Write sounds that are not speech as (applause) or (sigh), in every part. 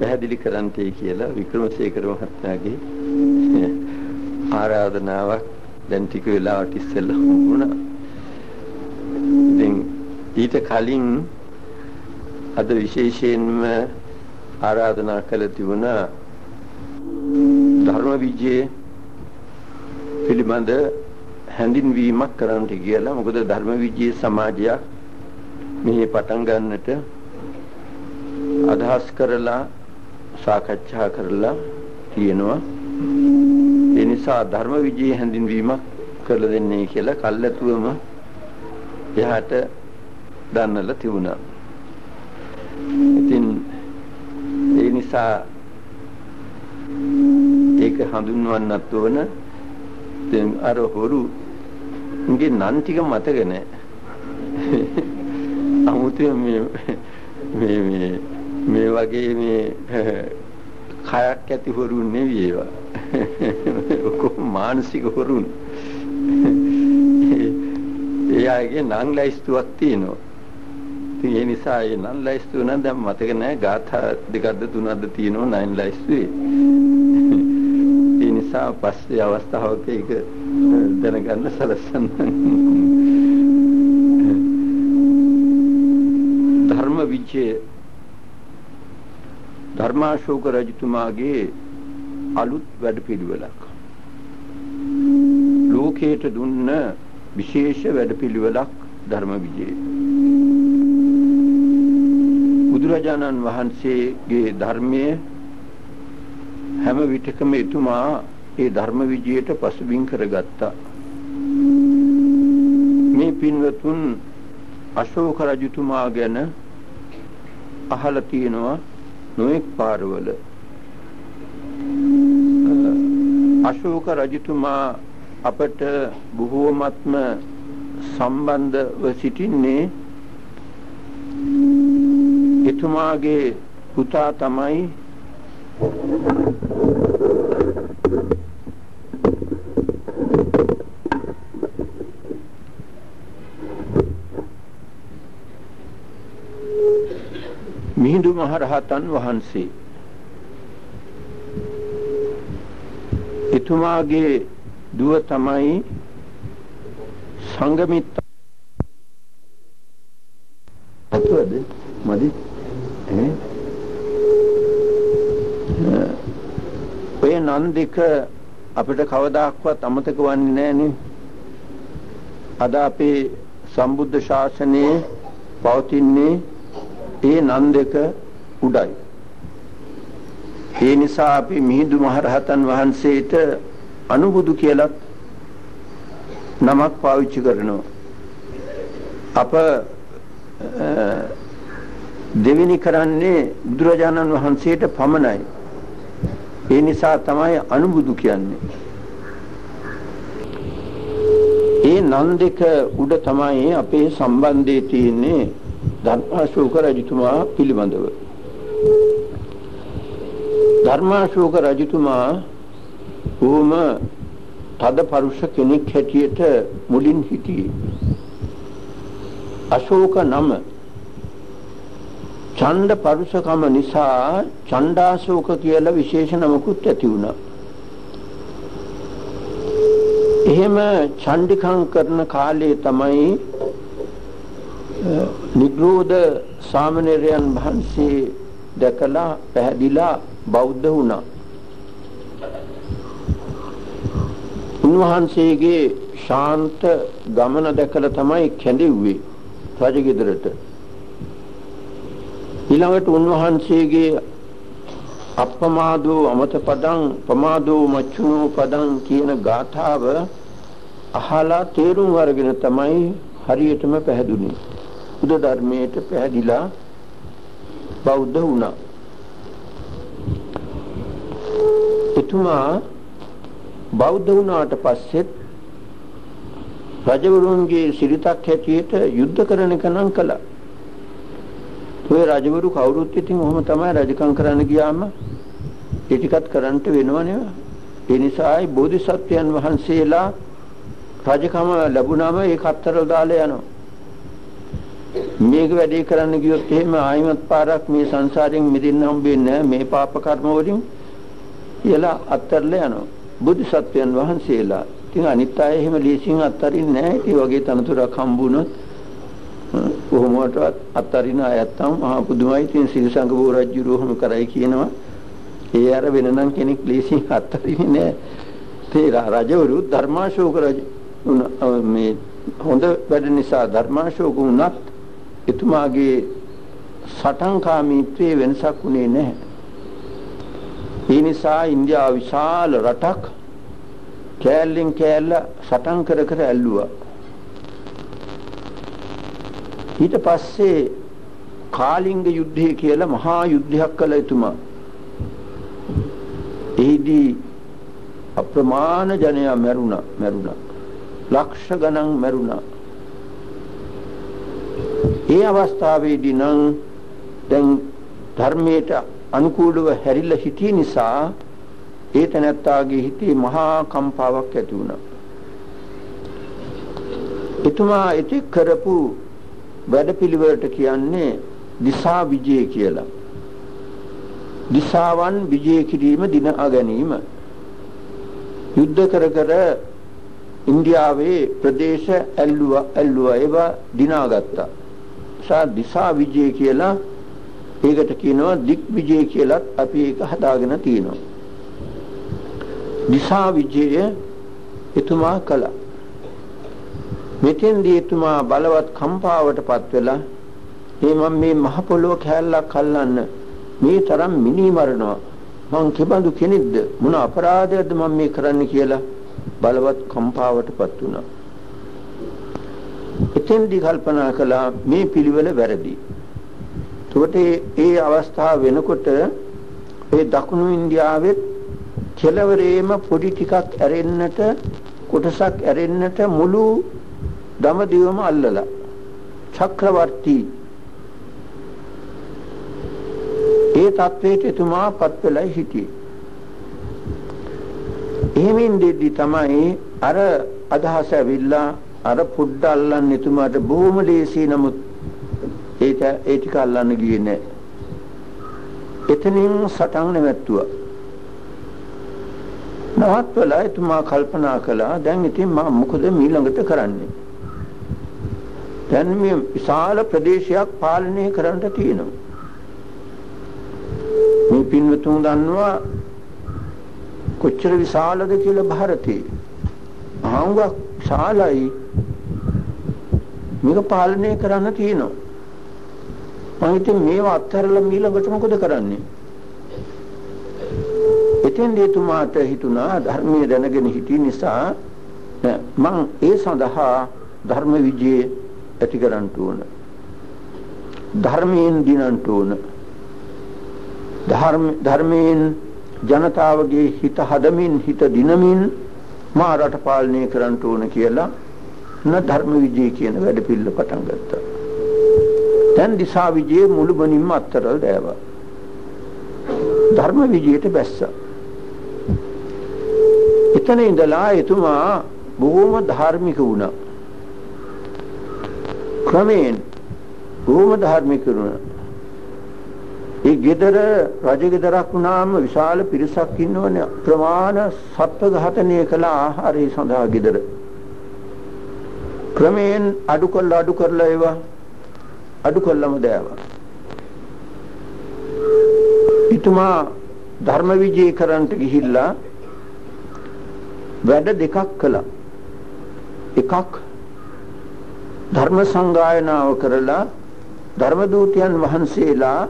පැහැදිලි කරන්නයි කියලා වික්‍රමසේකර මහත්මයාගේ ආරාධනාවක් දැන් ටික වෙලාවට ඉස්සෙල්ලා වුණා. ඉතින් ඊට කලින් අද විශේෂයෙන්ම ආරාධනා කළ තිබුණා ධර්ම විජේ පිළිබඳ හැඳින්වීමක් කරන්නට කියලා මොකද ධර්ම විජේ සමාජයක් මෙහි පටන් ගන්නට අදහස් කරලා සාකච්ඡා කරලා තියෙනවා. ඒ නිසා ධර්ම විජය හැඳින්වීමක් කරලා දෙන්නේ කියලා කල්ැතුවම එහාට දන්නලා තිබුණා. ඉතින් ඒ නිසා ඒක හඳුන්වන්නත් වන දැන් අර හොරු ගේ නන් ටික මතක නැහැ. (laughs) අමුතුවෙන් මේ මේ මේ මේ වගේ මේ (laughs) කයක් ඇති හොරුන් නෙවෙයි ඒවා. (laughs) ඔක්කොම මානසික හොරුන්. (laughs) එයාගේ නම් ලයිස්තුවක් තියෙනවා. ඉතින් ඒ නිසා ඒ නම් ලයිස්තුව නම් දැන් මතක නැහැ ගාථා දෙකක්ද තුනක්ද තියෙනවා නයින් ලයිස්තුවේ. ඒ නිසා පස්සේ අවස්ථාවක ඒක දැනගන්න සලස්සන්න. ධර්ම විජය ධර්මාශෝක රජතුමාගේ අලුත් වැඩපිළිවෙලක්. ලෝකයට දුන්න විශේෂ වැඩපිළිවෙලක් ධර්ම විජේ බුදුරජාණන් වහන්සේගේ ධර්මයේ හැම විටකම එතුමා ඒ ධර්ම විජයට පසුබිම් කරගත්තා. මේ පින්වතුන් අශෝක රජතුමා ගැන අහලා තියෙනවා නොඑක් පාරවල. අශෝක රජතුමා අපට බොහෝමත්ම සම්බන්ධව සිටින්නේ එතුමාගේ පුතා තමයි මිහිඳු මහරහතන් වහන්සේ. එතුමාගේ දුව තමයි සංගමිත්ත අතුවද? මදි? ඔය නන් දෙක අපිට කවදාක්වත් අමතක වන්නේ නැහනේ. අද අපේ සම්බුද්ධ ශාසනයේ පවතින්නේ ඒ නන් දෙක උඩයි. ඒ නිසා අපි මිහිඳු මහරහතන් වහන්සේට අනුබුදු කියලත් නමක් පාවිච්චි කරනවා. අප දෙවෙනි කරන්නේ බුදුරජාණන් වහන්සේට පමණයි. ඒ නිසා තමයි අනුබුදු කියන්නේ. ඒ නන් දෙක උඩ තමයි අපේ සම්බන්ධය තියෙන්නේ ධර්මාශෝක රජතුමා පිළිබඳව ධර්මාශෝක රජතුමා බොහොම තද පරුෂ කෙනෙක් හැටියට මුලින් හිටියේ අශෝක නම ඡණ්ඩ පරුෂකම නිසා ඡණ්ඩාශෝක කියලා විශේෂ නමකුත් ඇති වුණා. එහෙම ඡණ්ඩිකම් කරන කාලේ තමයි නිග්‍රෝධ සාමණේරයන් වහන්සේ දැකලා පැහැදිලා බෞද්ධ වුණා. උන්වහන්සේගේ ශාන්ත ගමන දැකලා තමයි කැඳෙව්වේ රජගෙදරට. ඊළඟට උන්වහන්සේගේ අප්පමාදෝ අමත පදං පමාදෝ මච්චුනෝ පදං කියන ගාථාව අහලා තේරුම් අරගෙන තමයි හරියටම පැහැදුනේ. බුදු ධර්මයට පැහැදිලා බෞද්ධ වුණා. එතුමා බෞද්ධ වුණාට පස්සෙත් රජවරුන්ගේ සිරිතක් හැටියට යුද්ධ කරන එක නම් කළා. ඔය රජවරු කවුරුත් ඉතින් ඔහොම තමයි රජකම් කරන්න ගියාම ඒ ටිකත් කරන්නට වෙනවනේ. ඒ නිසායි බෝධිසත්වයන් වහන්සේලා රජකම ලැබුණාම ඒක අත්තරල් දාලා යනවා. මේක වැඩේ කරන්න ගියොත් එහෙම ආයිමත් පාරක් මේ සංසාරයෙන් මිදෙන්න හම්බෙන්නේ නැහැ. මේ පාප කර්ම වලින් කියලා අත්තරලා යනවා. බුදුසත්වයන් වහන්සේලා. ඉතින් අනිත් අය එහෙම ලීසින් අත්තරින්නේ නැහැ. ඒ වගේ තනතුරක් හම්බුනොත් කොහොමවත් අත්තරින අයත් තම මහා පුදුමයි ඉතින් සිල් සංඝ බෝරජ්ජුරුවම කරයි කියනවා. ඒ අර වෙනනම් කෙනෙක් ලීසින් අත්තරින්නේ නැහැ. තේ රජවරු ධර්මාශෝක රජ මේ හොඳ වැඩ නිසා ධර්මාශෝක වුණත් එතුමාගේ සටන්කාමීත්වයේ වෙනසක් වුණේ නැහැ. ඒ නිසා ඉන්දියාව විශාල රටක් කෑල්ලෙන් කෑල්ල සටන් කර කර ඇල්ලුවා. ඊට පස්සේ කාලිංග යුද්ධය කියලා මහා යුද්ධයක් කළ එතුමා. එහිදී අප්‍රමාණ ජනයා මැරුණා මැරුණා. ලක්ෂ ගණන් මැරුණා. ඒ අවස්ථාවේදී නම් දැන් ධර්මයට අනුකූලව හැරිලා සිටිය නිසා ඒ තැනැත්තාගේ හිතේ මහා කම්පාවක් ඇති වුණා. එතුමා ඉති කරපු වැඩපිළිවෙලට කියන්නේ දිසා විජය කියලා. දිසාවන් විජය කිරීම දිනා ගැනීම. යුද්ධ කර කර ඉන්දියාවේ ප්‍රදේශ ඇල්ලුවා ඇල්ලුවා ඒවා දිනාගත්තා. සා දිසා විජය කියලා ඒකට කියනවා දික් විජය කියලත් අපි ඒක හදාගෙන තියෙනවා. දිසා විජය එතුමා කළා. මෙතෙන්දී එතුමා බලවත් කම්පාවටපත් වෙලා මේ මම මේ මහ පොළොව කැලලක් අල්ලන්න මේ තරම් මිනි මරනවා මං කෙබඳු කෙනෙක්ද මොන අපරාධයක්ද මම මේ කරන්න කියලා බලවත් කම්පාවටපත් වුණා. එතෙන්දී කල්පනා කළා මේ පිළිවෙල වැරදි. එතකොට ඒ අවස්ථාව වෙනකොට ඒ දකුණු ඉන්දියාවෙත් කෙලවරේම පොඩි ටිකක් ඇරෙන්නට කොටසක් ඇරෙන්නට මුළු දමදිවම අල්ලලා චක්‍රවර්ති ඒ තත්වයට එතුමාපත් වෙලා හිටියේ. එහෙමින් දෙද්දි තමයි අර අදහස ඇවිල්ලා අර පුඩ අල්ලන්න එතුමාට බොහොම ලේසි නමුත් ඒක ඒ ටික අල්ලන්න ගියේ නැහැ. එතනින් සටන් නැවැත්තුවා. නවත්වලා එතුමා කල්පනා කළා දැන් ඉතින් මම මොකද ඊළඟට කරන්නේ? දැන් මේ විශාල ප්‍රදේශයක් පාලනය කරන්න තියෙනවා. මේ පින්වතුන් දන්නවා කොච්චර විශාලද කියලා ಭಾರතේ. ආංගක් ශාලයි මේක පාලනය කරන්න තියෙනවා. මම ඉතින් මේවා අත්හැරලා ඊළඟට මොකද කරන්නේ? එතෙන් දෙතුමාට හිතුණා ධර්මයේ දැනගෙන හිටිය නිසා මම ඒ සඳහා ධර්ම විජේ ඇති කරන්න ඕන. ධර්මයෙන් දිනන්න ඕන. ධර්ම ධර්මයෙන් ජනතාවගේ හිත හදමින් හිත දිනමින් මා රට පාලනය කරන්න ඕන කියලා න ධර්ම විජය කියන වැඩ පිළිල පටන් ගත්තා. දැන් දිසා විජය මුළුමනින්ම අත්තරල් දෑවා. ධර්ම විජයට බැස්සා. එතන ඉඳලා එතුමා බොහොම ධාර්මික වුණා. ක්‍රමයෙන් බොහොම ධාර්මික වුණා. ඒ ගෙදර රජ ගෙදරක් වුණාම විශාල පිරිසක් ඉන්නවනේ ප්‍රමාණ සත්ව ඝාතනය කළ ආහාරය සඳහා ගෙදර. ක්‍රමයෙන් අඩු කරලා අඩු කරලා ඒවා අඩු කළම දෑවා. ඊතුමා ධර්ම විජය කරන්ට ගිහිල්ලා වැඩ දෙකක් කළා. එකක් ධර්ම සංගායනාව කරලා ධර්ම දූතයන් වහන්සේලා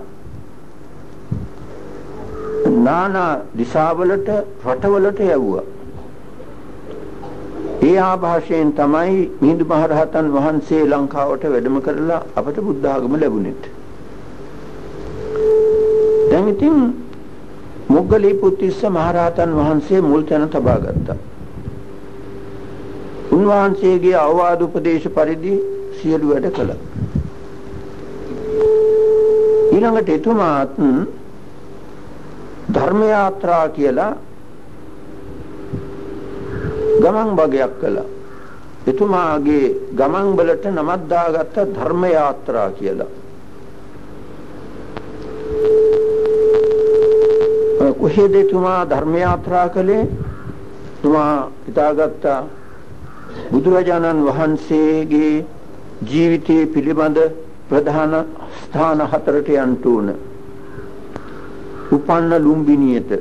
නානා දිශාවලට රටවලට යවුවා. ඒ ආభాෂයෙන් තමයි මිහිඳු මහරහතන් වහන්සේ ලංකාවට වැඩම කරලා අපට බුද්ධ ආගම ලැබුණෙත්. දැන් ඉතින් මොග්ගලී පුත්තිස්ස මහරහතන් වහන්සේ මුල් තැන තබා ගත්තා. උන්වහන්සේගේ අවවාද උපදේශ පරිදි සියලු වැඩ කළා. ඊළඟට එතුමාත් ධර්ම යාත්‍රා කියලා ගමන් භගයක් කළා. එතුමාගේ ගමන් වලට නමක් දාගත්ත ධර්ම යාත්‍රා කියලා. කොහෙද එතුමා ධර්ම යාත්‍රා කළේ? එතුමා හිතාගත්ත බුදුරජාණන් වහන්සේගේ ජීවිතයේ පිළිබඳ ප්‍රධාන ස්ථාන හතරට යන්න ඕන. උපන්න ලුම්බිනියට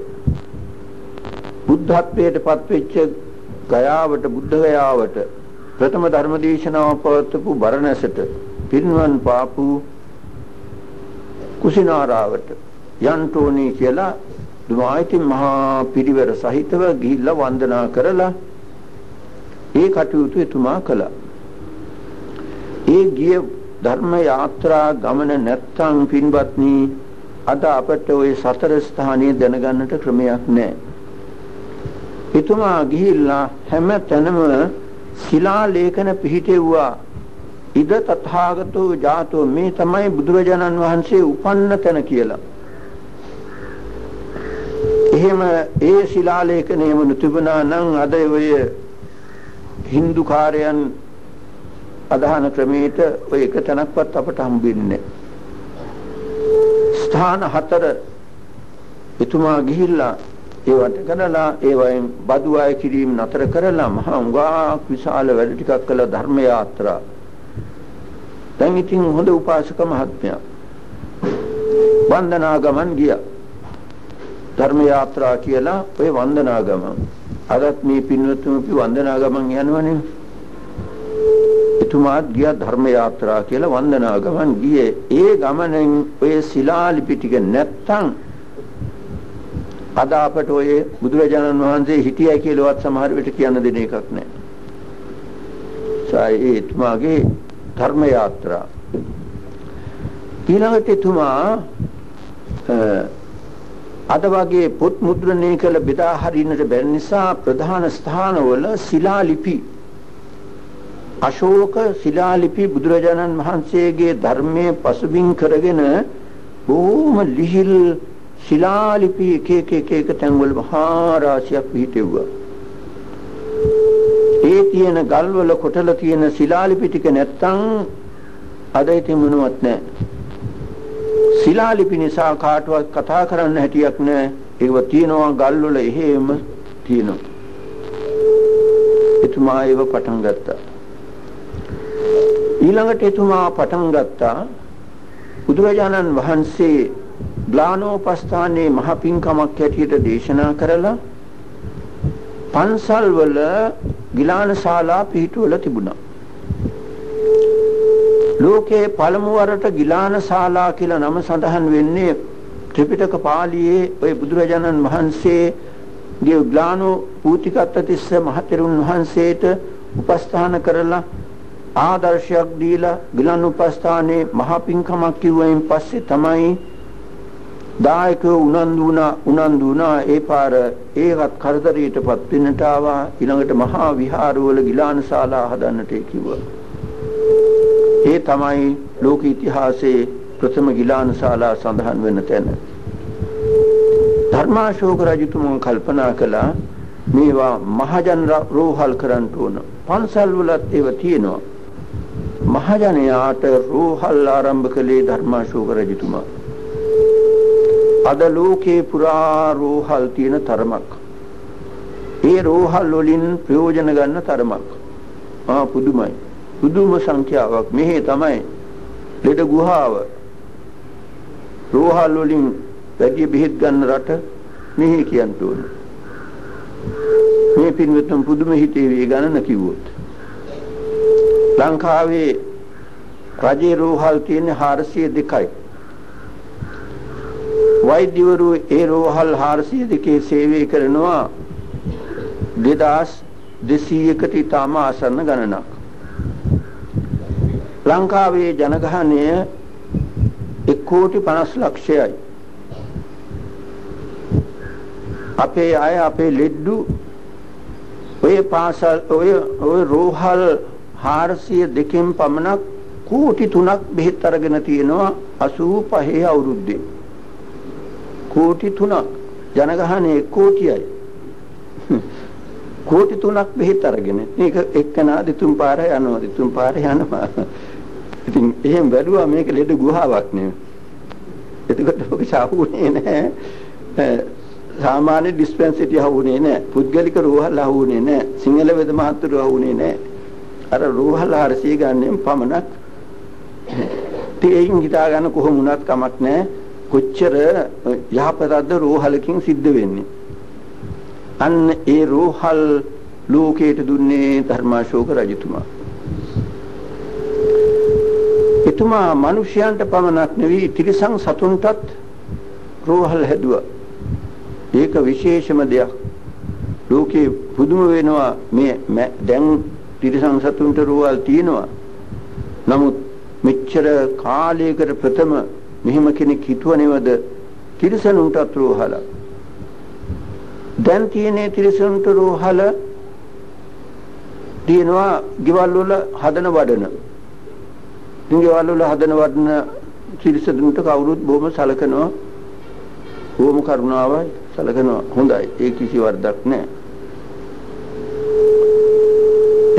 බුද්ධත්වයට පත්වෙච්ච ගයාවට බුද්ධ ගයාවට ප්‍රථම ධර්ම දේශනාව පවත්වපු බරණැසට පිරිනුවන් පාපු කුසිනාරාවට යන්න ඕනේ කියලා දුමායිති මහා පිරිවර සහිතව ගිහිල්ලා වන්දනා කරලා ඒ කටයුතු එතුමා කළා. ඒ ගිය ධර්ම යාත්‍රා ගමන නැත්තම් පින්වත්නි අද අපට ওই සතර ස්ථානයේ දැනගන්නට ක්‍රමයක් නැහැ. එතුමා ගිහිල්ලා හැම තැනම ශිලා ලේඛන පිහිටෙව්වා. ඉද තථාගතෝ ජාතෝ මේ තමයි බුදුරජාණන් වහන්සේ උපන්න තැන කියලා. එහෙම ඒ ශිලා ලේඛනයම තිබුණා නම් අද ඔය Hindu කාර්යයන් අදහන ක්‍රමයට ඔය එක තැනක්වත් අපට හම්බෙන්නේ ස්ථාන හතර. එතුමා ගිහිල්ලා ඒවට කරලා ඒවයින් බදු අය කිරීම නතර කරලා මහා උගාක් විශාල වැඩ ටිකක් කළ ධර්ම යාත්‍රා. දැන් ඉතින් හොඳ උපාසක මහත්මයා. වන්දනා ගමන් ගියා. ධර්ම යාත්‍රා කියලා ඔය වන්දනා ගමන් අදත් මේ පින්වත්තුන් වන්දනා ගමන් යනවනේ. එතුමාත් ගියා ධර්ම යාත්‍රා කියලා වන්දනා ගමන් ගියේ ඒ ගමනෙන් ඔය ශිලාලිපි ටික නැත්තම් අද අපට ඔය බුදුරජාණන් වහන්සේ හිටියයි කියලාවත් සමහර විට කියන්න දෙන එකක් නැහැ. සායි එතුමාගේ ධර්ම යාත්‍රා ඊළඟට එතුමා අද වගේ පොත් මුද්‍රණය කළ බෙදා හරින්නට බැරි නිසා ප්‍රධාන ස්ථානවල ශිලාලිපි අශෝක ශිලාලිපි බුදුරජාණන් වහන්සේගේ ධර්මයේ පසුබිම් කරගෙන බොහොම ලිහිල් ශිලාලිපි එක එක එක එක තැන්වල මහා රාශියක් පිහිටෙව්වා. ඒ තියෙන ගල්වල කොටල තියෙන ශිලාලිපි ටික නැත්තම් අද ඉතින් මොනවත් නැහැ. ශිලාලිපි නිසා කාටවත් කතා කරන්න හැටියක් නැහැ. ඒව තියෙනවා ගල්වල එහෙම තියෙනවා. එතුමා ඒව පටන් ගත්තා. ඊළඟට එතුමා පටන් ගත්තා බුදුරජාණන් වහන්සේ ග්ලානෝපස්ථානයේ මහ පිංකමක් හැටියට දේශනා කරලා පන්සල් වල ගිලාන ශාලා පිහිටුවල තිබුණා. ලෝකේ පළමු වරට ගිලාන ශාලා කියලා නම සඳහන් වෙන්නේ ත්‍රිපිටක පාළියේ ওই බුදුරජාණන් වහන්සේ ගේ ග්ලානෝ පූතිකත්ත තිස්ස මහතෙරුන් වහන්සේට උපස්ථාන කරලා ආදර්ශයක් දීලා ගිලන් උපස්ථානයේ මහා පිංකමක් කිව්වයින් පස්සේ තමයි දායකයෝ උනන්දු වුණා. උනන්දු වුණා. ඒ පාර ඒවත් කරදරයටපත් වෙන්නට ආවා. ඊළඟට මහා විහාරවල ගිලාන ශාලා හදන්නට කිව්වා. ඒ තමයි ලෝක ඉතිහාසයේ ප්‍රථම ගිලාන ශාලා සඳහන් වෙන තැන. ධර්මාශෝක රජතුමා කල්පනා කළා මේවා මහජන රෝහල් කරන්න ඕන. පන්සල් වලත් ඒව තියෙනවා. මහජනයාට රෝහල් ආරම්භ කළේ ධර්මාශෝක රජතුමා අද ලෝකේ පුරා රෝහල් තියෙන තරමක්. ඒ රෝහල් වලින් ප්‍රයෝජන ගන්න තරමක්. ආ පුදුමයි. පුදුම සංඛ්‍යාවක් මෙහි තමයි ලෙඩ ගුහාව. රෝහල් වලින් වැඩි බෙහෙත් ගන්න රට මෙහි කියන්න ඕන. මේ පින්වත්තුන් පුදුම හිතේ වේ ගණන කිව්වොත්. ලංකාවේ රජේ රෝහල් තියෙන්නේ 402යි. වෛද්‍යවරු ඒ රෝහල් 402 සේවය කරනවා 2200කට ඉතාම ආසන්න ගණනක්. ලංකාවේ ජනගහනය 1 කෝටි 50 ලක්ෂයයි. අපේ අය අපේ ලෙඩ්ඩු ඔය පාසල් ඔය ඔය රෝහල් 402කින් පමණක් කෝටි 3ක් බෙහෙත් අරගෙන තියෙනවා 85 අවුරුද්දේ. කෝටි 3ක් ජනගහනය 1 කෝටියයි. කෝටි 3ක් බෙහෙත් අරගෙන. මේක එක්කනා දෙතුන් පාර යනවා දෙතුන් පාර යනවා. ඉතින් එහෙම බැලුවා මේක ලෙඩ ගුහාවක් නෙවෙයි එතකොට ඔක සාහුනේ නැහැ. සාමාන්‍ය ඩිස්පෙන්සරි හවුනේ නැහැ. පුද්ගලික රෝහල් හවුනේ නැහැ. සිංහල වෙද මහත්තුරු හවුනේ නැහැ. අර රෝහල් 400 ගන්නෙන් පමණක් තේයින් හිතා ගන්න කොහොම වුණත් කමක් නැහැ. කොච්චර යහපතක්ද රෝහලකින් සිද්ධ වෙන්නේ? අන්න ඒ රෝහල් ලෝකයට දුන්නේ ධර්මාශෝක රජතුමා. එතුමා මිනිසයන්ට පමණක් නෙවෙයි තිරිසන් සතුන්ටත් රෝහල් හැදුවා. ඒක විශේෂම දෙයක්. ලෝකේ පුදුම වෙනවා මේ දැන් තිරිසන් සතුන්ට රෝහල් තියෙනවා. නමුත් මෙච්චර කාලයකට ප්‍රථම මෙහෙම කෙනෙක් හිතුවනේවද තිරිසනුන්ටත් රෝහල. දැන් තියෙන තිරිසනුන්ට රෝහල තියෙනවා ගෙවල් වල හදන වඩන. ඉතින් ගෙවල් වල හදන වඩන තිරිසනුන්ට කවුරුත් බොහොම සලකනවා. බොහොම කරුණාවයි. සලකනවා. හොඳයි. ඒ කිසි වරදක් නැහැ.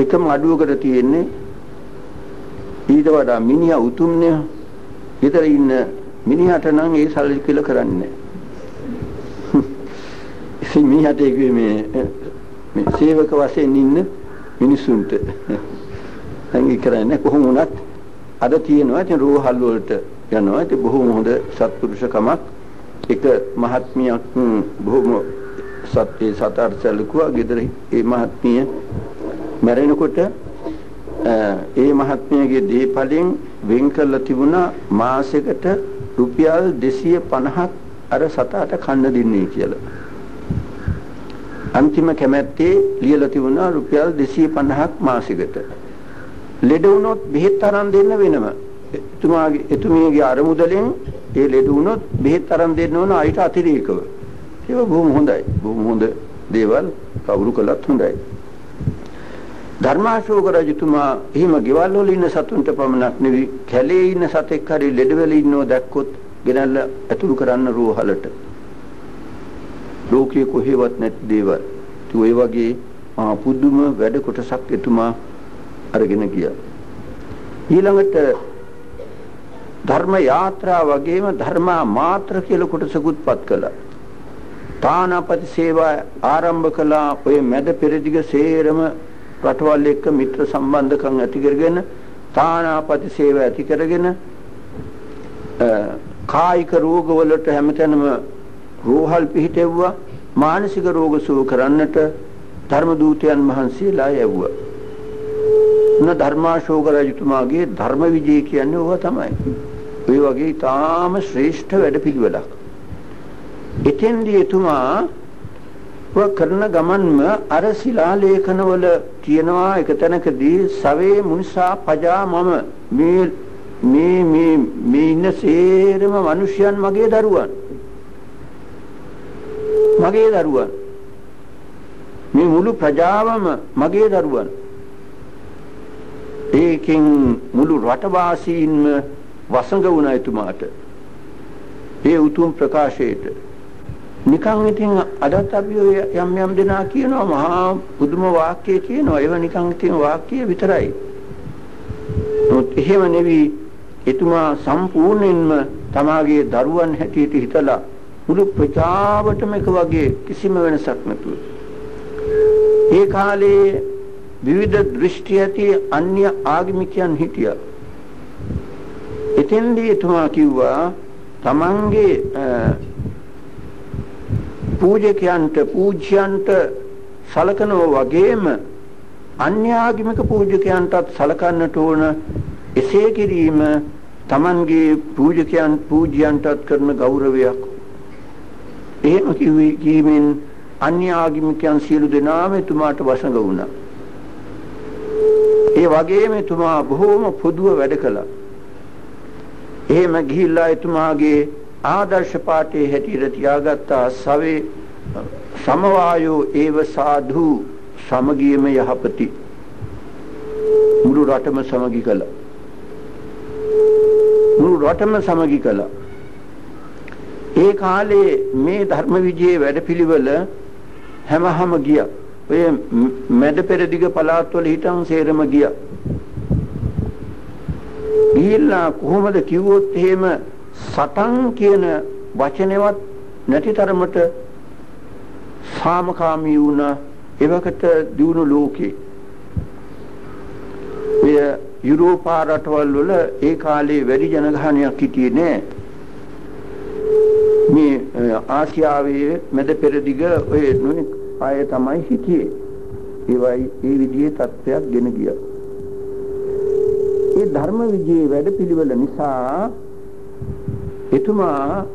එකම අඩුවකට තියෙන්නේ ඊට වඩා මිනිහා උතුම්නේ ඊතර ඉන්න මිනිහට නම් ඒ සල්ලි කියලා කරන්නේ (laughs) ඉතින් මිනිහට ඒ මේ මේ සේවක වශයෙන් ඉන්න මිනිසුන්ට. (laughs) හංගි කරන්නේ කොහොම වුණත් අද තියෙනවා. ඉතින් රෝහල් වලට යනවා. ඉතින් බොහොම හොඳ සත්පුරුෂකමක්. එක මහත්මියක් බොහොම සත්‍ය සතර සැලකුවා. ගෙදර ඒ මහත්මිය මැරෙනකොට ඒ මහත්මියගේ දීපලෙන් වෙන් කරලා තිබුණා මාසෙකට රුපියල් 250ක් අර සතාට කන්න දෙන්නේ කියලා. අන්තිම කැමැත්තේ ලියලා තිබුණා රුපියල් 250ක් මාසෙකට. ලෙඩ වුණොත් බෙහෙත් අරන් දෙන්න වෙනම. එතුමාගේ එතුමියගේ අරමුදලෙන් ඒ ලෙඩ වුණොත් බෙහෙත් අරන් දෙන්න ඕන අයිට අතිරේකව. ඒක බොහොම හොඳයි. බොහොම හොඳ දේවල් කවුරු කළත් හොඳයි. ධර්මාශෝක රජතුමා එහෙම ගෙවල් වල ඉන්න සතුන්ට පමණක් නෙවෙයි කැලේ ඉන්න සතෙක් හරි ලෙඩ වෙලා ඉන්නව දැක්කොත් ගෙනල්ලා ඇතුළු කරන්න රෝහලට. ලෝකයේ කොහෙවත් නැති දේවල්. ඒ වගේ පුදුම වැඩ කොටසක් එතුමා අරගෙන ගියා. ඊළඟට ධර්ම යාත්‍රා වගේම ධර්මා මාත්‍ර කියලා කොටසකුත් පත් කළා. තානාපති සේවා ආරම්භ කළා. ඔය මැද පෙරදිග සේරම රටවල් එක්ක මිත්‍ර සම්බන්ධකම් ඇති කරගෙන තානාපති සේව ඇති කරගෙන කායික රෝග වලට හැමතැනම රෝහල් පිහිටෙව්වා මානසික රෝග සුව කරන්නට ධර්ම දූතයන් වහන්සේලා යවුවා. න ධර්මාශෝක රජතුමාගේ ධර්ම විජය කියන්නේ ඕවා තමයි. ඒ වගේ තාම ශ්‍රේෂ්ඨ වැඩපිළිවෙලක්. එතෙන්දී එතුමා කරන ගමන්ම අර ශිලා ලේඛනවල තියෙනවා එක තැනකදී සවේ මුනිසා පජා මම. මේ මේ මේ මේ ඉන්න සේරම මිනිසයන් මගේ දරුවන්. මගේ දරුවන්. මේ මුළු ප්‍රජාවම මගේ දරුවන්. ඒකෙන් මුළු රටවාසීන්ම වසඟ වුණා එතුමාට. ඒ උතුම් ප්‍රකාශයට. නිකන් ඉතින් අදත් අපි යම් යම් දෙනා කියනවා මහා පුදුම වාක්‍ය කියනවා ඒව නිකන් ඉතින් වාක්‍ය විතරයි. නමුත් එහෙම නෙවි එතුමා සම්පූර්ණයෙන්ම තමාගේ දරුවන් හැටියට හිතලා මුළු ප්‍රජාවටම එක වගේ කිසිම වෙනසක් නැතුව. ඒ කාලේ විවිධ දෘෂ්ටි ඇති අන්‍ය ආගමිකයන් හිටියා. එතෙන්දී එතුමා කිව්වා තමන්ගේ පූජකයන්ට පූජ්‍යයන්ට සලකනෝ වගේම අන්‍යාගමික පූජකයන්ටත් සලකන්නට ඕන එසේ කිරීම Tamanගේ පූජකයන් පූජ්‍යයන්ටත් කරන ගෞරවයක්. එහෙම කිවීමෙන් අන්‍යාගමිකයන් සියලු දෙනාම එතුමාට වසඟ වුණා. ඒ වගේම එතුමා බොහෝම පොදුව වැඩ කළා. එහෙම ගිහිල්ලා එතුමාගේ ආදර්ශ පාඨයේ හැටියට තියාගත්තා සවේ සමවායෝ ඒව සාධු සමගියම යහපති. මුළු රටම සමගි කළා. මුළු රටම සමගි කළා. ඒ කාලේ මේ ධර්ම විජයේ වැඩපිළිවෙල හැමහම ගියා. ඔය මැද පෙරදිග පළාත්වල හිටන් සේරම ගියා. ගිහිල්ලා කොහොමද කිව්වොත් එහෙම සටන් කියන වචනේවත් නැති තරමට සාමකාමී වුණ. එවකට දියුණු ලෝකේ. මෙය යුරෝපා රටවල් වල ඒ කාලේ වැඩි ජනගහනයක් හිටියේ නෑ. මේ ආසියාවේ මැද පෙරදිග ඔය නොයෙක් අය තමයි හිටියේ. ඒවයි ඒ විදිහේ තත්ත්වයක් ගෙන ගියා. ඒ ධර්ම විජේ වැඩපිළිවෙල නිසා එතුමා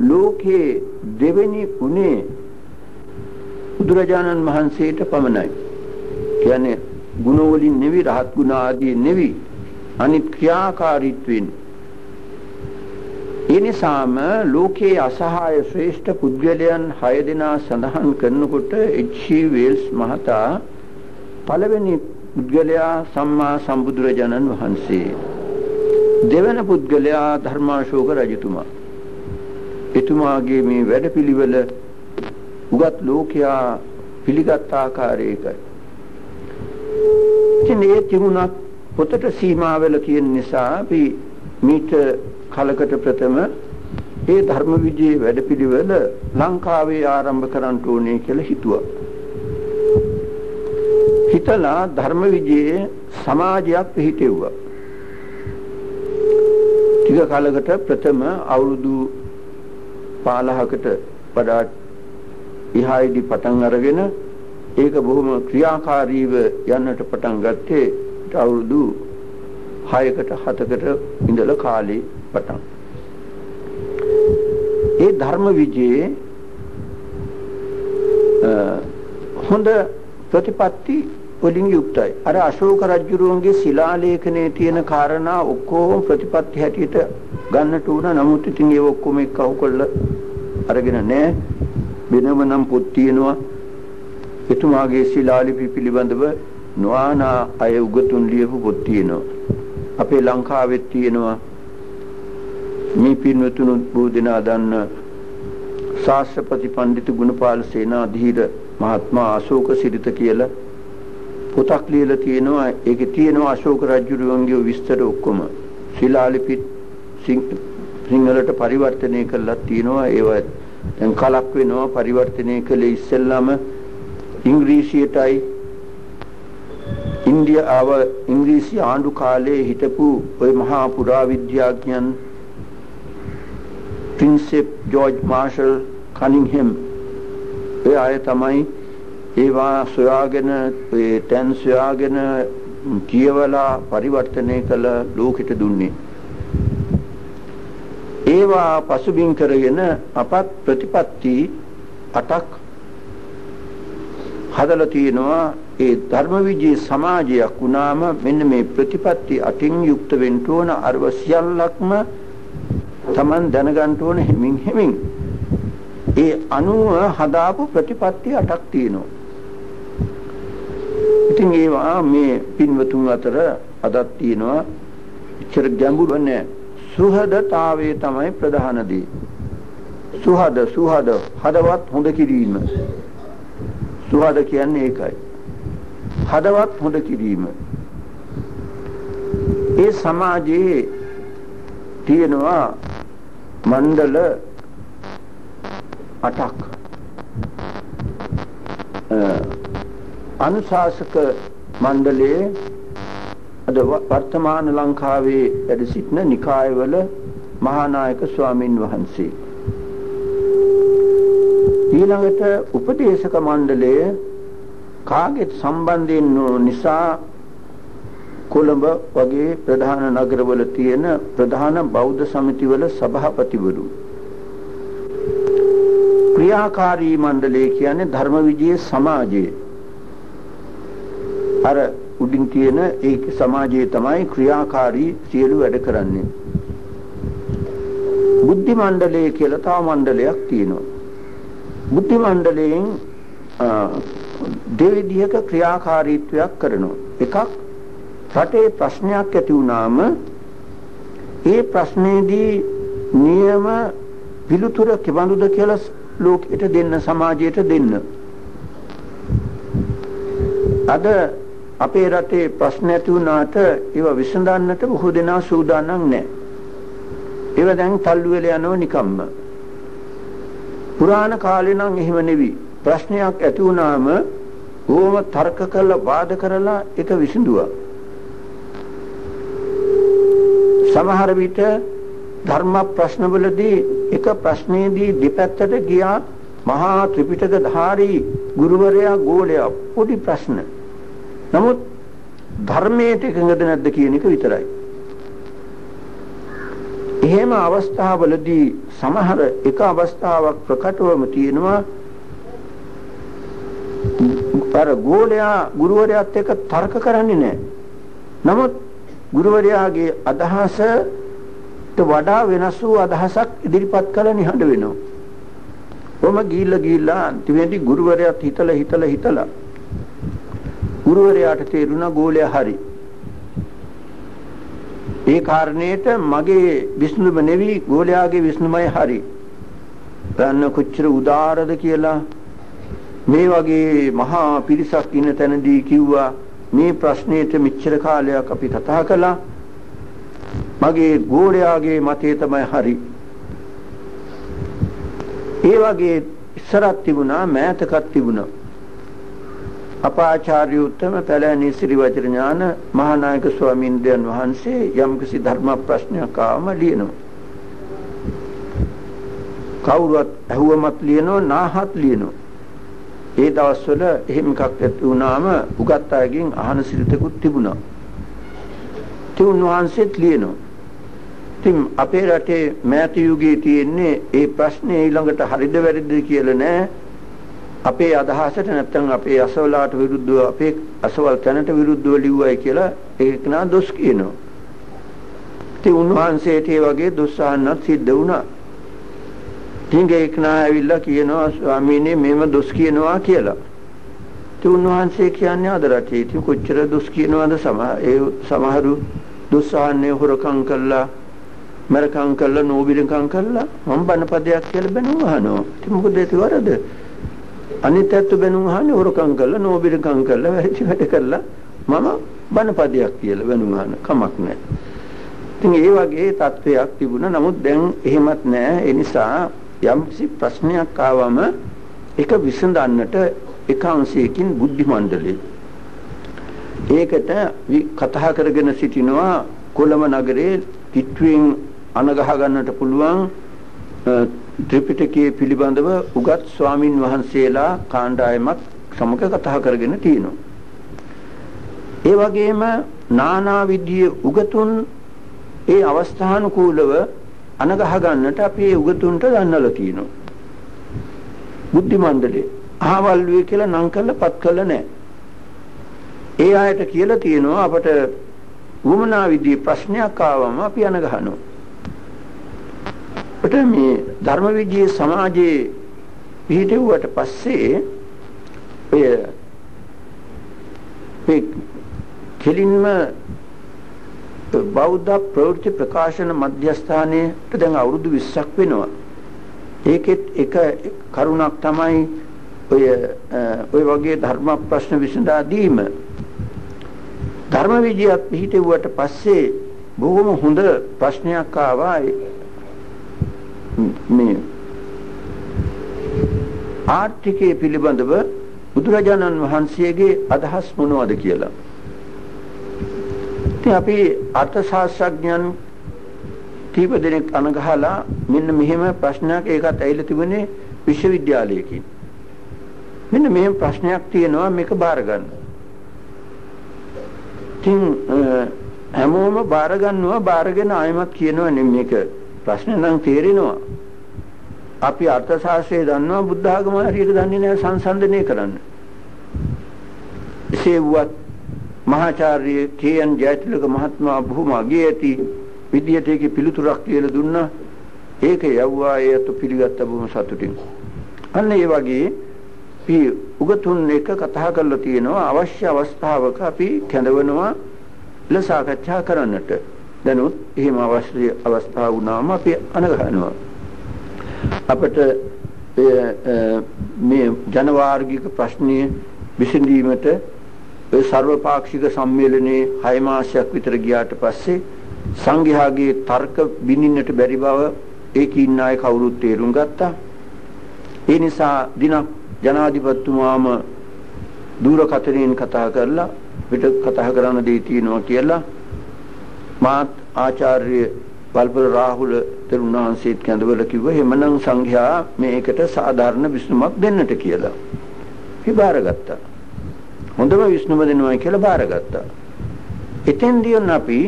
ලෝකේ දෙවෙනි උනේ බුදුරජාණන් වහන්සේට පමණයි. කියන්නේ ගුණ වලින් නෙවි රහත් ගුණ ආදී නෙවි අනිත් ක්‍රියාකාරීත්වෙන් ඒ නිසාම ලෝකයේ අසහාය ශ්‍රේෂ්ඨ පුද්ගලයන් 6 දෙනා සඳහන් කරනකොට එච්.සී. වේල්ස් මහතා පළවෙනි පුද්ගලයා සම්මා සම්බුදුරජාණන් වහන්සේ දෙවන පුද්ගලයා ධර්මාශෝක රජතුමා එතුමාගේ මේ වැඩපිළිවෙල උගත් ලෝකයා පිළිගත් ආකාරයකයි ඉතින් ඒ තිබුණත් පොතට සීමා වෙලා තියෙන නිසා අපි මීට කලකට ප්‍රථම ඒ ධර්ම විජේ වැඩපිළිවෙල ලංකාවේ ආරම්භ කරන්න ඕනේ කියලා හිතුවා. හිතලා ධර්ම විජේ සමාජයක් පිහිටෙව්වා. ටික කාලයකට ප්‍රථම අවුරුදු 15කට වඩා ඉහායිදි පටන් අරගෙන ඒක බොහොම ක්‍රියාකාරීව යන්නට පටන් ගත්තේ අවුරුදු 6කට 7කට ඉඳලා කාලේ පටන්. ඒ ධර්ම විජේ හොඳ ප්‍රතිපත්ති වලින් යුක්තයි. අර අශෝක රජුරුවන්ගේ ශිලාලේඛනයේ තියෙන කාරණා ඔක්කොම ප්‍රතිපත්ති හැටියට ගන්නට උන නමුත් ඉතින් ඒ ඔක්කොම එක්කව කරලා අරගෙන නැහැ. වෙනම නම් පොත් තියෙනවා. එතුමාගේ ශිලාලිපි පිළිබඳව නොආනා අය උගතුන් ලියපු පොත් තියෙනවා. අපේ ලංකාවෙත් තියෙනවා. මේ පින්වතුන් බෝධිනා දන්න ශාස්ත්‍රපති පඬිතු ගුණපාල සේනාධීර මහත්මා අශෝක සිරිත කියලා පොතක් ලියලා තියෙනවා. ඒකේ තියෙනවා අශෝක රජුගේ විස්තර ඔක්කොම. ශිලාලිපි සිංහලට පරිවර්තනය කරලා තියෙනවා. ඒවා දැන් කලක් වෙනවා පරිවර්තනය කළේ ඉස්සෙල්ලාම ඉංග්‍රීසියටයි. ඉන්දියාව ඉංග්‍රීසි ආණ්ඩු කාලේ හිටපු ওই මහා පුරාවිද්‍යාඥයන් ප්‍රින්සෙප් ජෝර්ජ් මාෂල් කනින්හෙම් ඒ අය තමයි ඒවා සොයාගෙන ඒ තැන් සොයාගෙන කියවලා පරිවර්තනය කළ ලෝකෙට දුන්නේ. ඒවා පසුබිම් කරගෙන අපත් ප්‍රතිපත්ති අටක් හදලා තියෙනවා. ඒ ධර්ම විජේ සමාජයක් වුණාම මෙන්න මේ ප්‍රතිපත්ති අටින් යුක්ත වෙන්න ඕන අරව සියල්ලක්ම Taman දැනගන්න ඕන හිමින් හිමින්. ඒ අනුව හදාපු ප්‍රතිපත්ති අටක් තියෙනවා. ඉතින් ඒවා මේ පින්වතුන් අතර අදත් තියෙනවා ඉච්ඡර ගැඹුරු නැහැ සුහදතාවයේ තමයි ප්‍රධාන දේ සුහද සුහද හදවත් හොඳ කිරීම සුහද කියන්නේ ඒකයි. හදවත් හොඳ කිරීම. ඒ සමාජයේ තියෙනවා මණ්ඩල අටක්. අනුශාසක මණ්ඩලයේ අද වර්තමාන ලංකාවේ වැඩ සිටින නිකායවල මහානායක ස්වාමින් වහන්සේ. ඊළඟට උපදේශක මණ්ඩලය කාගෙත් සම්බන්ධයෙන් නිසා කොළඹ වගේ ප්‍රධාන නගරවල තියෙන ප්‍රධාන බෞද්ධ සමිතිවල සභාපතිවරු. ක්‍රියාකාරී මණ්ඩලය කියන්නේ ධර්ම විජය සමාජය. අර උඩින් තියෙන ඒ සමාජයේ තමයි ක්‍රියාකාරී සියලු වැඩ කරන්නේ බුද්ධි මණ්ඩලය කියලා තව මණ්ඩලයක් තියෙනවා බුද්ධි මණ්ඩලයෙන් දෙවිධයක ක්‍රියාකාරීත්වයක් කරනවා. එකක් රටේ ප්‍රශ්නයක් ඇති වුණාම ඒ ප්‍රශ්නේදී නියම පිළිතුර කෙබඳුද කියලා ලෝකෙට දෙන්න සමාජයට දෙන්න. අද අපේ රටේ ප්‍රශ්න ඇති වුණාට ඒව විසඳන්නට බොහෝ දෙනා සූදානම් නැහැ. ඒව දැන් තල්ලු වෙලා යනවා නිකම්ම. පුරාණ කාලේ නම් එහෙම නෙවි. ප්‍රශ්නයක් ඇති වුණාම ඕම තර්ක කරලා වාද කරලා ඒක විසඳුවා. සමහර විට ධර්ම ප්‍රශ්නවලදී එක ප්‍රශ්නේදී දෙපැත්තට ගියා මහා ත්‍රිපිටක ධාරී ගුරුවරයා ගෝලයා පොඩි ප්‍රශ්න. නමුත් ධර්මයට එකඟද නැද්ද කියන එක විතරයි. එහෙම අවස්ථාවලදී සමහර එක අවස්ථාවක් ප්‍රකටවම තියෙනවා අර ගෝලයා ගුරුවරයාත් එක්ක තර්ක කරන්නේ නැහැ. නමුත් ගුරුවරයාගේ අදහසට වඩා වෙනස් වූ අදහසක් ඉදිරිපත් කළ නිහඬ වෙනවා. කොහොම ගිහිල්ලා ගිහිල්ලා අන්තිමේදී ගුරුවරයාත් හිතලා හිතලා හිතලා ගුරුවරයාට තේරුණා ගෝලයා හරි. ඒ කාරණේට මගේ විශ්නුම නෙවි ගෝලයාගේ විශ්නුමයි හරි. ගන්න කොච්චර උදාරද කියලා මේ වගේ මහා පිරිසක් ඉන්න තැනදී කිව්වා මේ ප්‍රශ්නෙට මෙච්චර කාලයක් අපි කතා කළා මගේ ගෝලයාගේ මතය තමයි හරි ඒ වගේ ඉස්සරක් තිබුණා මෑතකක් තිබුණා අපාචාර්ය උත්තම පැලැණි ශ්‍රී වජිර ඥාන මහානායක ස්වාමීන් වහන්සේ යම්කිසි ධර්ම ප්‍රශ්නයක් ආවම ලියනවා කවුරුත් ඇහුවමත් ලියනවා නාහත් ලියනවා ඒ දවස්වල එහෙම එකක් ඇති වුණාම උගත් අයගෙන් අහන සිරිතකුත් තිබුණා. තුන් වහන්සේත් ලියනවා. ඉතින් අපේ රටේ මෑත යුගයේ තියෙන්නේ ඒ ප්‍රශ්නේ ඊළඟට හරිද වැරදිද කියලා නෑ. අපේ අදහසට නැත්තම් අපේ අසවලාට විරුද්ධව අපේ අසවල් තැනට විරුද්ධව ලිව්වයි කියලා ඒක නා දොස් කියනවා. ඉතින් උන්වහන්සේට ඒ වගේ දොස් අහන්නත් සිද්ධ වුණා. ටිංගේක් නා ඇවිල්ලා කියනවා ස්වාමීනි මෙහෙම දොස් කියනවා කියලා. ඉතින් උන්වහන්සේ කියන්නේ අද රටේ ඉතින් කොච්චර දොස් කියනවද ඒ සමහරු දොස් ආන්නේ හොරකම් කළා මරකම් කළා නෝබිලකම් කළා මම බණපදයක් කියලා බැනුම් අහනවා. ඉතින් මොකද ඒක වරද? අනිත් ඇත්ත බැනුම් අහන්නේ හොරකම් කළා නෝබිලකම් කළා වැරදි වැඩ කළා මම බණපදයක් කියලා බැනුම් අහන කමක් නැහැ. ඉතින් ඒ වගේ තත්වයක් තිබුණා. නමුත් දැන් එහෙමත් නැහැ. ඒ නිසා යම්කිසි ප්‍රශ්නයක් ආවම ඒක විසඳන්නට එක අංශයකින් බුද්ධි මණ්ඩලේ ඒකට කතා කරගෙන සිටිනවා කොළඹ නගරේ පිටුවෙන් අනගහ ගන්නට පුළුවන් ත්‍රිපිටකයේ පිළිබඳව උගත් ස්වාමින් වහන්සේලා කාණ්ඩායමක් සමග කතා කරගෙන තියෙනවා. ඒ වගේම නානා විදිය උගතුන් ඒ අවස්ථානුකූලව අනගහ ගන්නට අපි ඒ උගතුන්ට දන්නලා තියෙනවා. බුද්ධි මණ්ඩලේ අහවල් වේ කියලා නම් කරලා පත් කළ නැහැ. ඒ අයට කියලා තියෙනවා අපට වුමනා විදිහේ ප්‍රශ්නයක් ආවම අපි අනගහනවා. අපිට මේ ධර්ම විජේ සමාජයේ පිහිටුවට පස්සේ ඔය මේ කෙලින්ම බෞද්ධ ප්‍රවෘත්ති ප්‍රකාශන මධ්‍යස්ථානයට දැන් අවුරුදු 20ක් වෙනවා. ඒකෙත් එක කරුණක් තමයි ඔය ඔය වගේ ධර්ම ප්‍රශ්න විසඳා දීම. ධර්ම විජයත් පිහිටුවට පස්සේ බොහොම හොඳ ප්‍රශ්නයක් ආවා මේ ආර්ථිකයේ පිළිබඳව බුදුරජාණන් වහන්සේගේ අදහස් මොනවද කියලා. ඉතින් අපි අර්ථශාස්ත්‍රඥයන් කීප දෙනෙක් අනගහලා මෙන්න මෙහෙම ප්‍රශ්නයක් ඒකත් ඇවිල්ලා තිබුණේ විශ්වවිද්‍යාලයකින්. මෙන්න මෙහෙම ප්‍රශ්නයක් තියෙනවා මේක බාර ගන්න. ඉතින් හැමෝම බාර ගන්නවා බාරගෙන ආයමත් කියනවා නේ මේක ප්‍රශ්න නම් තේරෙනවා. අපි අර්ථශාස්ත්‍රය දන්නවා බුද්ධ ආගම හරියට දන්නේ නැහැ සංසන්දනය කරන්න. එසේ වුවත් මහාචාර්ය කේ.එන්. ජයතිලක මහත්මයා බොහොම අගේ ඇති විදියට ඒකේ පිළිතුරක් කියලා දුන්නා. ඒක යවුවා ඒත් පිළිගත්ත බොහොම සතුටින්. අන්න ඒ වගේ අපි උගතුන් එක කතා කරලා තියෙනවා අවශ්‍ය අවස්ථාවක අපි කැඳවනවා ල සාකච්ඡා කරන්නට. දැනුත් එහෙම අවශ්‍ය අවස්ථාව වුණාම අපි අනගහනවා. අපිට මේ ජනවාර්ගික ප්‍රශ්නය විසඳීමට ඒ සර්වපාක්ෂික සම්මේලනයේ 6 මාසයක් විතර ගියාට පස්සේ සංඝයාගේ තර්ක බිනින්නට බැරි බව ඒකේ ඉන්න අය කවුරුත් තේරුම් ගත්තා. ඒ නිසා දිනක් ජනාධිපතිතුමාම දුරකථනයෙන් කතා කරලා පිට කතා කරන්න දෙයි තියෙනවා කියලා මාත් ආචාර්ය වල්පල රාහුල තෙරුණාංශීත් කැඳවල කිව්වා එහෙමනම් සංඝයා මේකට සාධාරණ විසඳුමක් දෙන්නට කියලා. අපි බාරගත්තා. හොඳම විසඳුම දෙනවා කියලා බාරගත්තා. එතෙන්දී අපි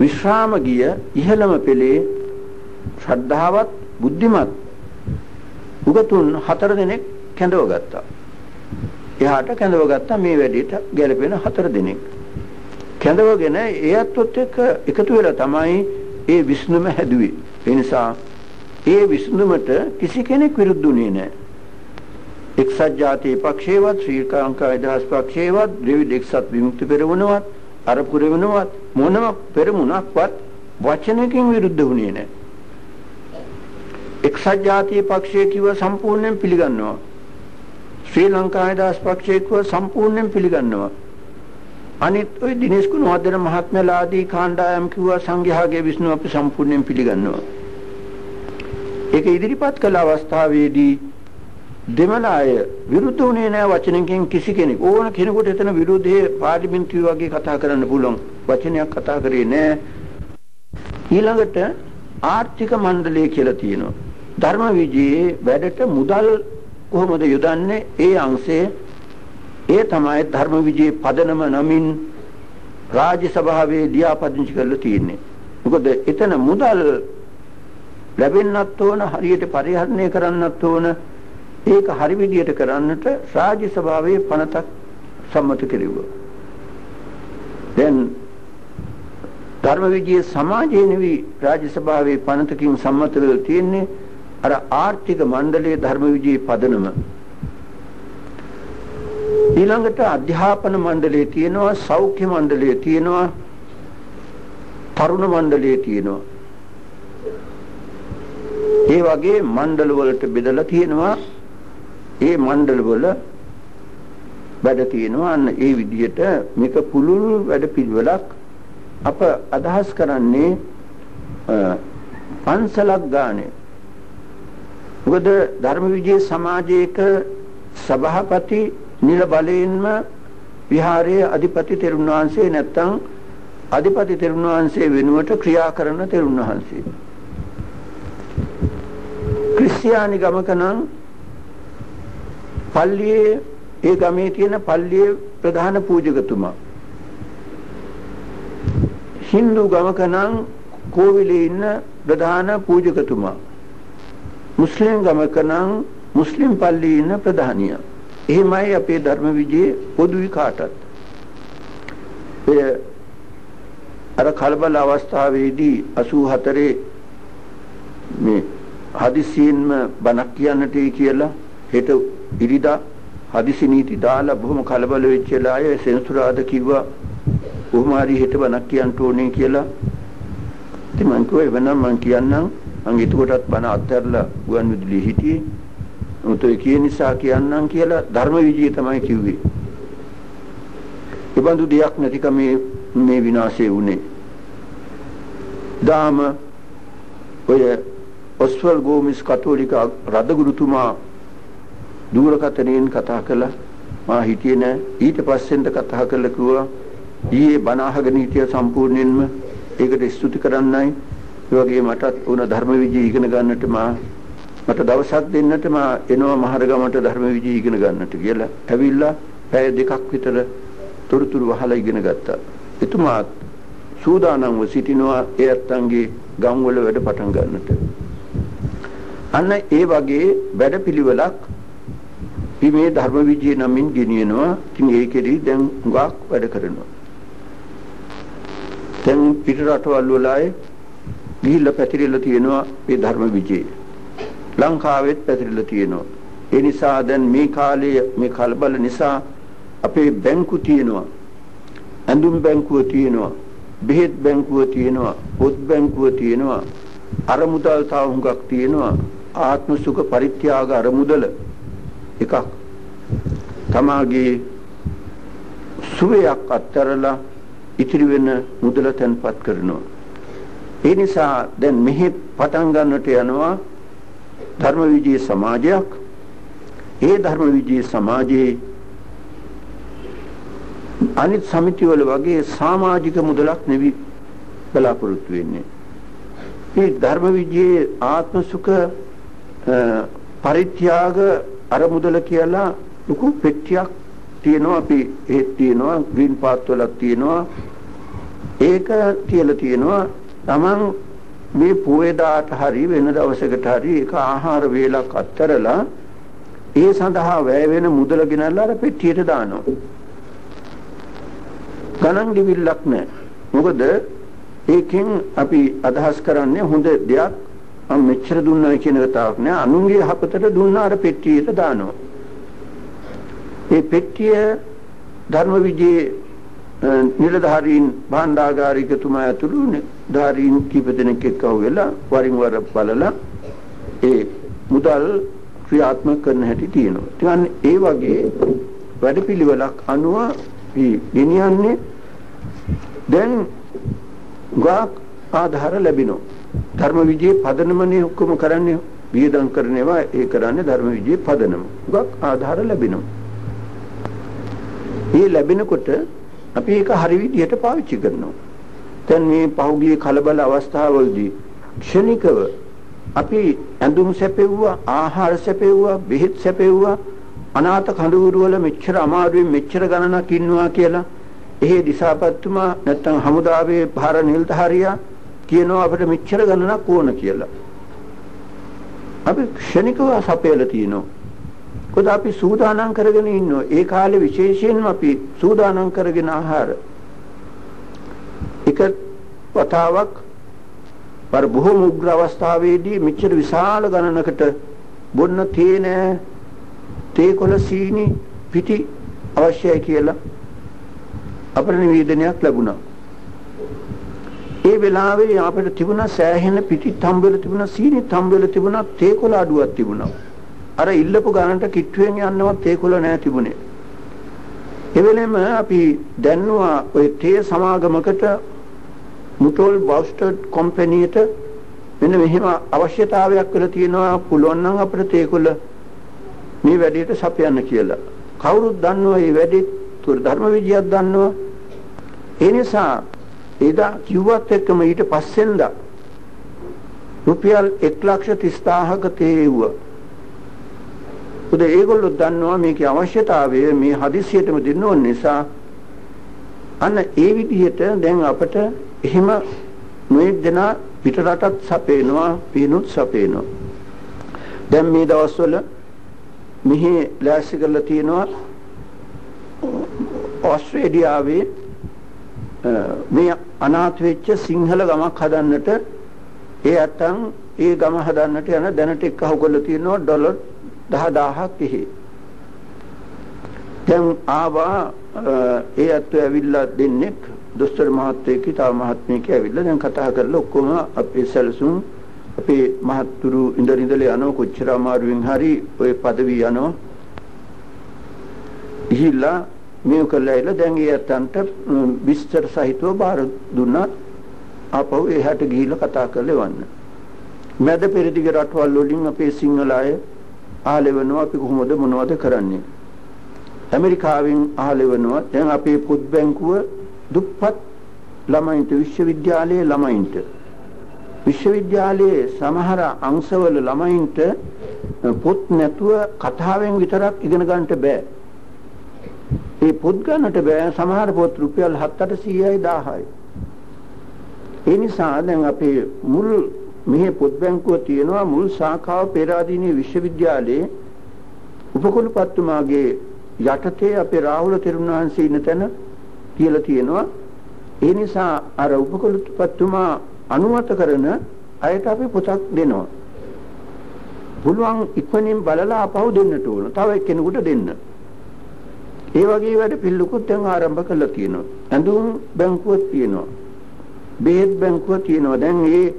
විශ්‍රාම ගිය ඉහළම පෙළේ ශ්‍රද්ධාවත් බුද්ධිමත් උගතුන් හතර දෙනෙක් කැඳව ගත්තා. එහාට කැඳව ගත්තා මේ වැඩේට ගැලපෙන හතර දෙනෙක්. කැඳවගෙන එයත්ොත් එක්ක එකතු වෙලා තමයි ඒ විසඳුම හැදුවේ. ඒ නිසා ඒ විසඳුමට කිසි කෙනෙක් විරුද්ධුනේ නැහැ. එක්සත් ජාතික පක්ෂේවත් ශ්‍රී ලංකා අදහස් පක්ෂේවත් ද්‍රවිඩ එක්සත් විමුක්ති පෙරමුණවත් අර පුරවනවත් මොනම පෙරමුණක්වත් වචනකින් විරුද්ධ වුණේ නැහැ. එක්සත් ජාතික පක්ෂය කිව්ව සම්පූර්ණයෙන් පිළිගන්නවා. ශ්‍රී ලංකා අදහස් පක්ෂය කිව්ව සම්පූර්ණයෙන් පිළිගන්නවා. අනිත් ওই දිනේෂ් කුණවදන මහත්මයාලාදී කාණ්ඩායම් කිව්වා සංඝයාගේ විෂ්ණු අපි සම්පූර්ණයෙන් පිළිගන්නවා. ඒක ඉදිරිපත් කළ අවස්ථාවේදී දෙමළාය විරුද්ධ වුණේ නැහැ වචනකින් කිසි කෙනෙක්. ඕන කෙනෙකුට එතන විරෝධයේ පාර්ලිමේන්තුවේ වගේ කතා කරන්න පුළුවන්. වචනයක් කතා කරේ නැහැ. ඊළඟට ආර්ථික මණ්ඩලය කියලා තියෙනවා. ධර්ම විජයේ වැඩට මුදල් කොහොමද යොදන්නේ? ඒ අංශයේ ඒ තමයි ධර්ම විජේ පදනම නමින් රාජ්‍ය සභාවේ ලියාපදිංචි කරලා තියෙන්නේ. මොකද එතන මුදල් ලැබෙන්නත් ඕන හරියට පරිහරණය කරන්නත් ඕන ඒක හරි විදියට කරන්නට රාජ්‍ය සභාවේ පනතක් සම්මත කෙරුවා. දැන් ධර්ම විජය සමාජයේ නෙවි රාජ්‍ය සභාවේ පනතකින් සම්මත වෙලා තියෙන්නේ අර ආර්ථික මණ්ඩලයේ ධර්ම විජය පදනම ඊළඟට අධ්‍යාපන මණ්ඩලයේ තියෙනවා සෞඛ්‍ය මණ්ඩලයේ තියෙනවා තරුණ මණ්ඩලයේ තියෙනවා. ඒ වගේ මණ්ඩල වලට බෙදලා තියෙනවා. ඒ මණ්ඩල වල වැඩ තියෙනවා. අන්න ඒ විදිහට මේක පුළුල් වැඩ පිළිවෙලක්. අප අදහස් කරන්නේ පන්සලක් ගානේ. මොකද ධර්ම විජය සමාජයක සභාපති නිල බලයෙන්ම විහාරයේ අධිපති තෙරුන් වහන්සේ නැත්තම් අධිපති තෙරුන් වහන්සේ වෙනුවට ක්‍රියා කරන තෙරුන් වහන්සේ. ක්‍රිස්තියානි ගමක නම් පල්ලියේ ඒ ගමේ තියෙන පල්ලියේ ප්‍රධාන පූජකතුමා. හින්දු ගමක නම් කෝවිලේ ඉන්න ප්‍රධාන පූජකතුමා. මුස්ලිම් ගමක නම් මුස්ලිම් පල්ලියේ ඉන්න ප්‍රධානියා. එහෙමයි අපේ ධර්ම විජයේ පොදුයි කාටත්. එය අර කලබල අවස්ථාවේදී 84 මේ හදිසියෙන්ම බණක් කියන්නට කියලා හෙට ඉරිදා හදිසි නීති දාලා බොහොම කලබල වෙච්ච ලාය සෙන්සුරාද කිව්වා කොහොම හරි හෙට බණක් කියන්න ඕනේ කියලා. ඉතින් මං කිව්වා එවනම් මං කියන්නම් මං එතකොටත් බණ අත්හැරලා ගුවන් විදුලියේ හිටියේ. උතේ කිය නිසා කියන්නම් කියලා ධර්ම විජය තමයි කිව්වේ. ඒබඳු දෙයක් නැතිකම මේ විනාශය වුණේ. දාම ඔය ඔස්වල් ගෝමිස් කතෝලික රදගුරුතුමා දුරකථනයෙන් කතා කළා මා හිටියේ නෑ ඊට පස්සෙන්ද කතා කළා කිව්වා ඊයේ බණ අහගෙන හිටිය සම්පූර්ණයෙන්ම ඒකට ස්තුති කරන්නයි ඒ වගේ මටත් උන ධර්ම විජය ඉගෙන ගන්නට මා මට දවසක් දෙන්නට මා එනවා මහරගමට ධර්ම විජය ඉගෙන ගන්නට කියලා. ඇවිල්ලා පැය දෙකක් විතර තොරතුරු වහලා ඉගෙන ගත්තා. එතුමාත් සූදානම්ව සිටිනවා ඒ අත්තන්ගේ ගම්වල වැඩ පටන් ගන්නට. අන්න ඒ වගේ වැඩපිළිවෙලක් මේ ධර්ම විජය නමින් ගෙනියනවා. ඉතින් ඒකෙදි දැන් හුඟක් වැඩ කරනවා. දැන් පිට රටවල් වලයි ගිහිල්ලා පැතිරෙලා තියෙනවා මේ ධර්ම විජය. ලංකාවෙත් පැතිරලා තියෙනවා. ඒ නිසා දැන් මේ කාලයේ මේ කලබල නිසා අපේ බැංකු තියෙනවා. ඇඳුම් බැංකුව තියෙනවා. බෙහෙත් බැංකුව තියෙනවා. පොත් බැංකුව තියෙනවා. අරමුදල් තව හුඟක් තියෙනවා. ආත්ම සුඛ පරිත්‍යාග අරමුදල එකක්. තමාගේ සුවයක් අත්තරලා ඉතිරි වෙන මුදල තැන්පත් කරනවා. ඒ නිසා දැන් මෙහි පටන් ගන්නට යනවා ධර්ම විජේ සමාජයක්. ඒ ධර්ම විජේ සමාජයේ අනිත් සමිතිවල වගේ සමාජික මුදලක් නෙවි බලාපොරොත්තු වෙන්නේ. මේ ධර්ම විජේ ආත්ම සුඛ පරිත්‍යාග අර මුදල කියලා ලොකු පෙට්ටියක් තියෙනවා අපි ඒත් තියෙනවා ග්‍රීන් පාත් වලක් තියෙනවා ඒක කියලා තියෙනවා Taman මේ පොයදාට හරි වෙන දවසකට හරි ඒක ආහාර වේලක් අත්තරලා ඒ සඳහා වැය වෙන මුදල ගෙනල්ලා අර පෙට්ටියට දානවා. ගණන් දිවිල්ලක් නැහැ. මොකද ඒකෙන් අපි අදහස් කරන්නේ හොඳ දෙයක් මම මෙච්චර දුන්නා කියන කතාවක් නෑ. අනුන්ගේ හපතට දුන්නා අර පෙට්ටියට දානවා. ඒ පෙට්ටිය ධර්ම විජේ නිලධාරීන් භාණ්ඩාගාරිකතුමා ඇතුළු ධාරීන් කීප දෙනෙක් එක්ක වෙලා වරින් වර බලලා ඒ මුදල් ක්‍රියාත්මක කරන හැටි තියෙනවා. ඉතින් ඒ වගේ වැඩපිළිවෙලක් අනුව අපි ගෙනියන්නේ දැන් ගාක් ආධාර ලැබෙනවා. ධර්ම විජේ පදනමනේ ඔක්කොම කරන්නේ වියදම් කරනවා ඒ කරන්නේ ධර්ම විජේ පදනම. ගාක් ආධාර ලැබෙනවා. ඒ ලැබෙනකොට අපි ඒක හරි විදිහට පාවිච්චි කරනවා. දැන් මේ පහුගිය කලබල අවස්ථාවවලදී ක්ෂණිකව අපි ඇඳුම් සැපෙව්වා, ආහාර සැපෙව්වා, බෙහෙත් සැපෙව්වා, අනාථ කඳවුරු වල මෙච්චර අමාරුවෙන් මෙච්චර ගණනක් ඉන්නවා කියලා එහෙ දිසාපත්තුමා නැත්තම් හමුදාවේ භාර නිලධාරියා කියනවා අපිට මෙච්චර ගණනක් ඕන කියලා. අපි ක්ෂණිකව සපයලා තියෙනවා. මොකද අපි සූදානම් කරගෙන ඉන්නවා. ඒ කාලේ විශේෂයෙන්ම අපි සූදානම් කරගෙන ආහාර. එක වතාවක් පර බොහොම උග්‍ර අවස්ථාවේදී මෙච්චර විශාල ගණනකට බොන්න තේ නෑ තේ කොළ සීනි පිටි අවශ්‍යයි කියලා අපට නිවේදනයක් ලැබුණා. ඒ වෙලාවේ අපිට තිබුණා සෑහෙන පිටිත් හම්බෙලා තිබුණා සීනිත් හම්බෙලා තිබුණා තේ කොළ අඩුවක් තිබුණා. අර ඉල්ලපු ගානට කිට්ටුවෙන් යන්නවත් ඒකොල නෑ තිබුණේ. ඒ වෙලෙම අපි දැන්නවා ඔය තේ සමාගමකට මුටෝල් බස්ටඩ් කම්පැනියට මෙන්න මෙහෙම අවශ්‍යතාවයක් වෙලා තියෙනවා පුළුවන් නම් අපිට තේකොළ මේ වැඩේට සපයන්න කියලා. කවුරුත් දන්නවා මේ වැඩේ තුර ධර්ම විජයක් දන්නවා. ඒ නිසා එදා කිව්වත් එක්කම ඊට පස්සෙන්දා රුපියල් 130000ක තේ එව්වා. මොකද ඒගොල්ලෝ දන්නවා මේකේ අවශ්‍යතාවය මේ හදිසියෙටම දෙන්න ඕන නිසා අන්න ඒ විදිහට දැන් අපට එහෙම මේ දෙන පිටරටත් සපේනවා පිනුත් සපේනවා දැන් මේ දවස්වල මෙහි ලෑස්ති කරලා තියෙනවා ඕස්ට්‍රේලියාවේ මේ අනාථ වෙච්ච සිංහල ගමක් හදන්නට ඒ අතන් ඒ ගම හදන්නට යන දැනට එක්කහු කරලා තියෙනවා ඩොලර් 10000ක් එහි. දැන් ආවා ඒ අත්ව ඇවිල්ලා දෙන්නෙක් දොස්තර මහත්තයෙක් තව මහත්මයෙක් ඇවිල්ලා දැන් කතා කරලා ඔක්කොම අපේ සැලසුම් අපේ මහත්තුරු ඉඳලා ඉඳලා යනවා කොච්චර අමාරුවෙන් හරි ওই পদවි යනවා. ගිහිල්ලා මේ කළායිලා දැන් ඒ අතන්ට විස්තර සහිතව බාර දුන්නා. ආපහු එහාට ගිහිල්ලා කතා කරලා වන්න මැද පෙරදිග රටවල් වලින් අපේ සිංහල අය ආලෙවනවා අපි කොහොමද මොනවද කරන්නේ. ඇමරිකාවෙන් ආලෙවනවා දැන් අපේ පොත් බැංකුව දුප්පත් ළමයින්ට විශ්වවිද්‍යාලයේ ළමයින්ට විශ්වවිද්‍යාලයේ සමහර අංශවල ළමයින්ට පොත් නැතුව කතාවෙන් විතරක් ඉගෙන ගන්නට බෑ. ඒ පොත් ගන්නට බෑ සමහර පොත් රුපියල් 7-800යි 1000යි. ඒ නිසා දැන් අපේ මුල් මෙහි පොත් බැංකුව තියෙනවා මුල් ශාඛාව පේරාදීනී විශ්වවිද්‍යාලයේ උපකුලපතිතුමාගේ යටතේ අපේ රාහුල තෙරුණාංශ ඉන්න තැන කියලා තියෙනවා. ඒ නිසා අර උපකුලපතිතුමා අනුමත කරන අයට අපි පොතක් දෙනවා. පුළුවන් ඉක්මනින් බලලා අපහු දෙන්නට ඕන. තව එක්කෙනෙකුට දෙන්න. ඒ වගේ වැඩ පිළිලුකුත් දැන් ආරම්භ කළා තියෙනවා. ඇඳුම් බැංකුවක් තියෙනවා. බෙහෙත් බැංකුවක් තියෙනවා. දැන් ඒ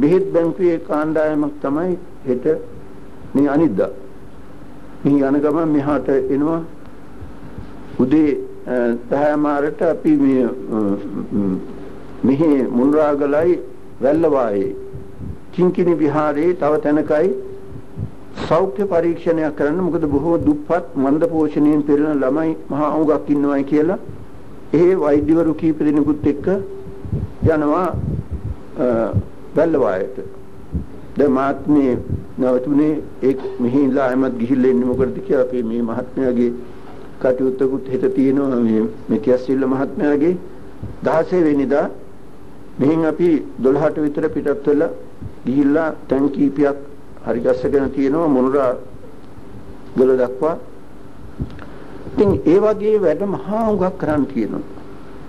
බෙහෙත් බැංකුවේ කාණ්ඩායමක් තමයි හෙට මේ අනිද්දා. මේ යන ගමන් මෙහාට එනවා. උදේ 10 අපි මේ මෙහි මුන්රාගලයි වැල්ලවායේ චින්කිනි විහාරයේ තව තැනකයි සෞඛ්‍ය පරීක්ෂණයක් කරන්න. මොකද බොහෝ දුප්පත් මන්ද පෝෂණයෙන් පෙළෙන ළමයි මහා අඟක් ඉන්නවයි කියලා. ඒ වෛද්‍යවරු කීප දෙනෙකුත් එක්ක යනවා වැල්ලවායට. දැන් මාත්මේ නවතුනේ ඒ මෙහිලා එමත් ගිහිල්ලා ඉන්නේ මොකටද? කියලා අපි මේ මහත්මයාගේ කටයුත්තකුත් හිත තියෙනවා මේ මෙතියස්සිල්ල මහත්මයාගේ 16 වෙනිදා. මෙහින් අපි 12ට විතර පිටත් වෙලා ගිහිල්ලා තැන් කීපයක් හරි ගස්සගෙන තියෙනවා මොනුරා ගල දක්වා. ඉතින් ඒ වගේ වැඩ මහා උගක් කරන්න තියෙනවා.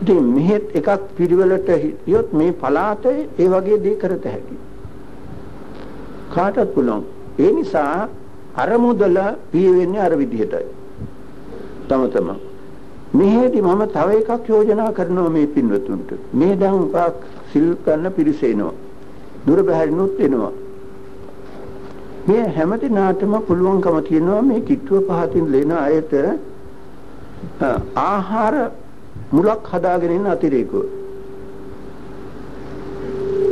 ඉතින් මෙහෙත් එකක් පිළිවෙලට හිටියොත් මේ පලාතේ ඒ වගේ දේ කරත හැකියි කාටත් පුළුවන්. ඒ නිසා අර මුදල පිය වෙන්නේ අර විදිහටයි. තම තම මෙහෙදි මම තව එකක් යෝජනා කරනවා මේ පින්වතුන්ට. මේ දැන් පාක් සිල් ගන්න පිරිසේනවා. දුර බැහැරිනුත් එනවා. මේ හැමතිනාටම පුළුවන්කම තියෙනවා මේ කිට්ටුව පහතින් ලෙන අයට ආහාර මුලක් හදාගෙන ඉන්න අතිරේකව.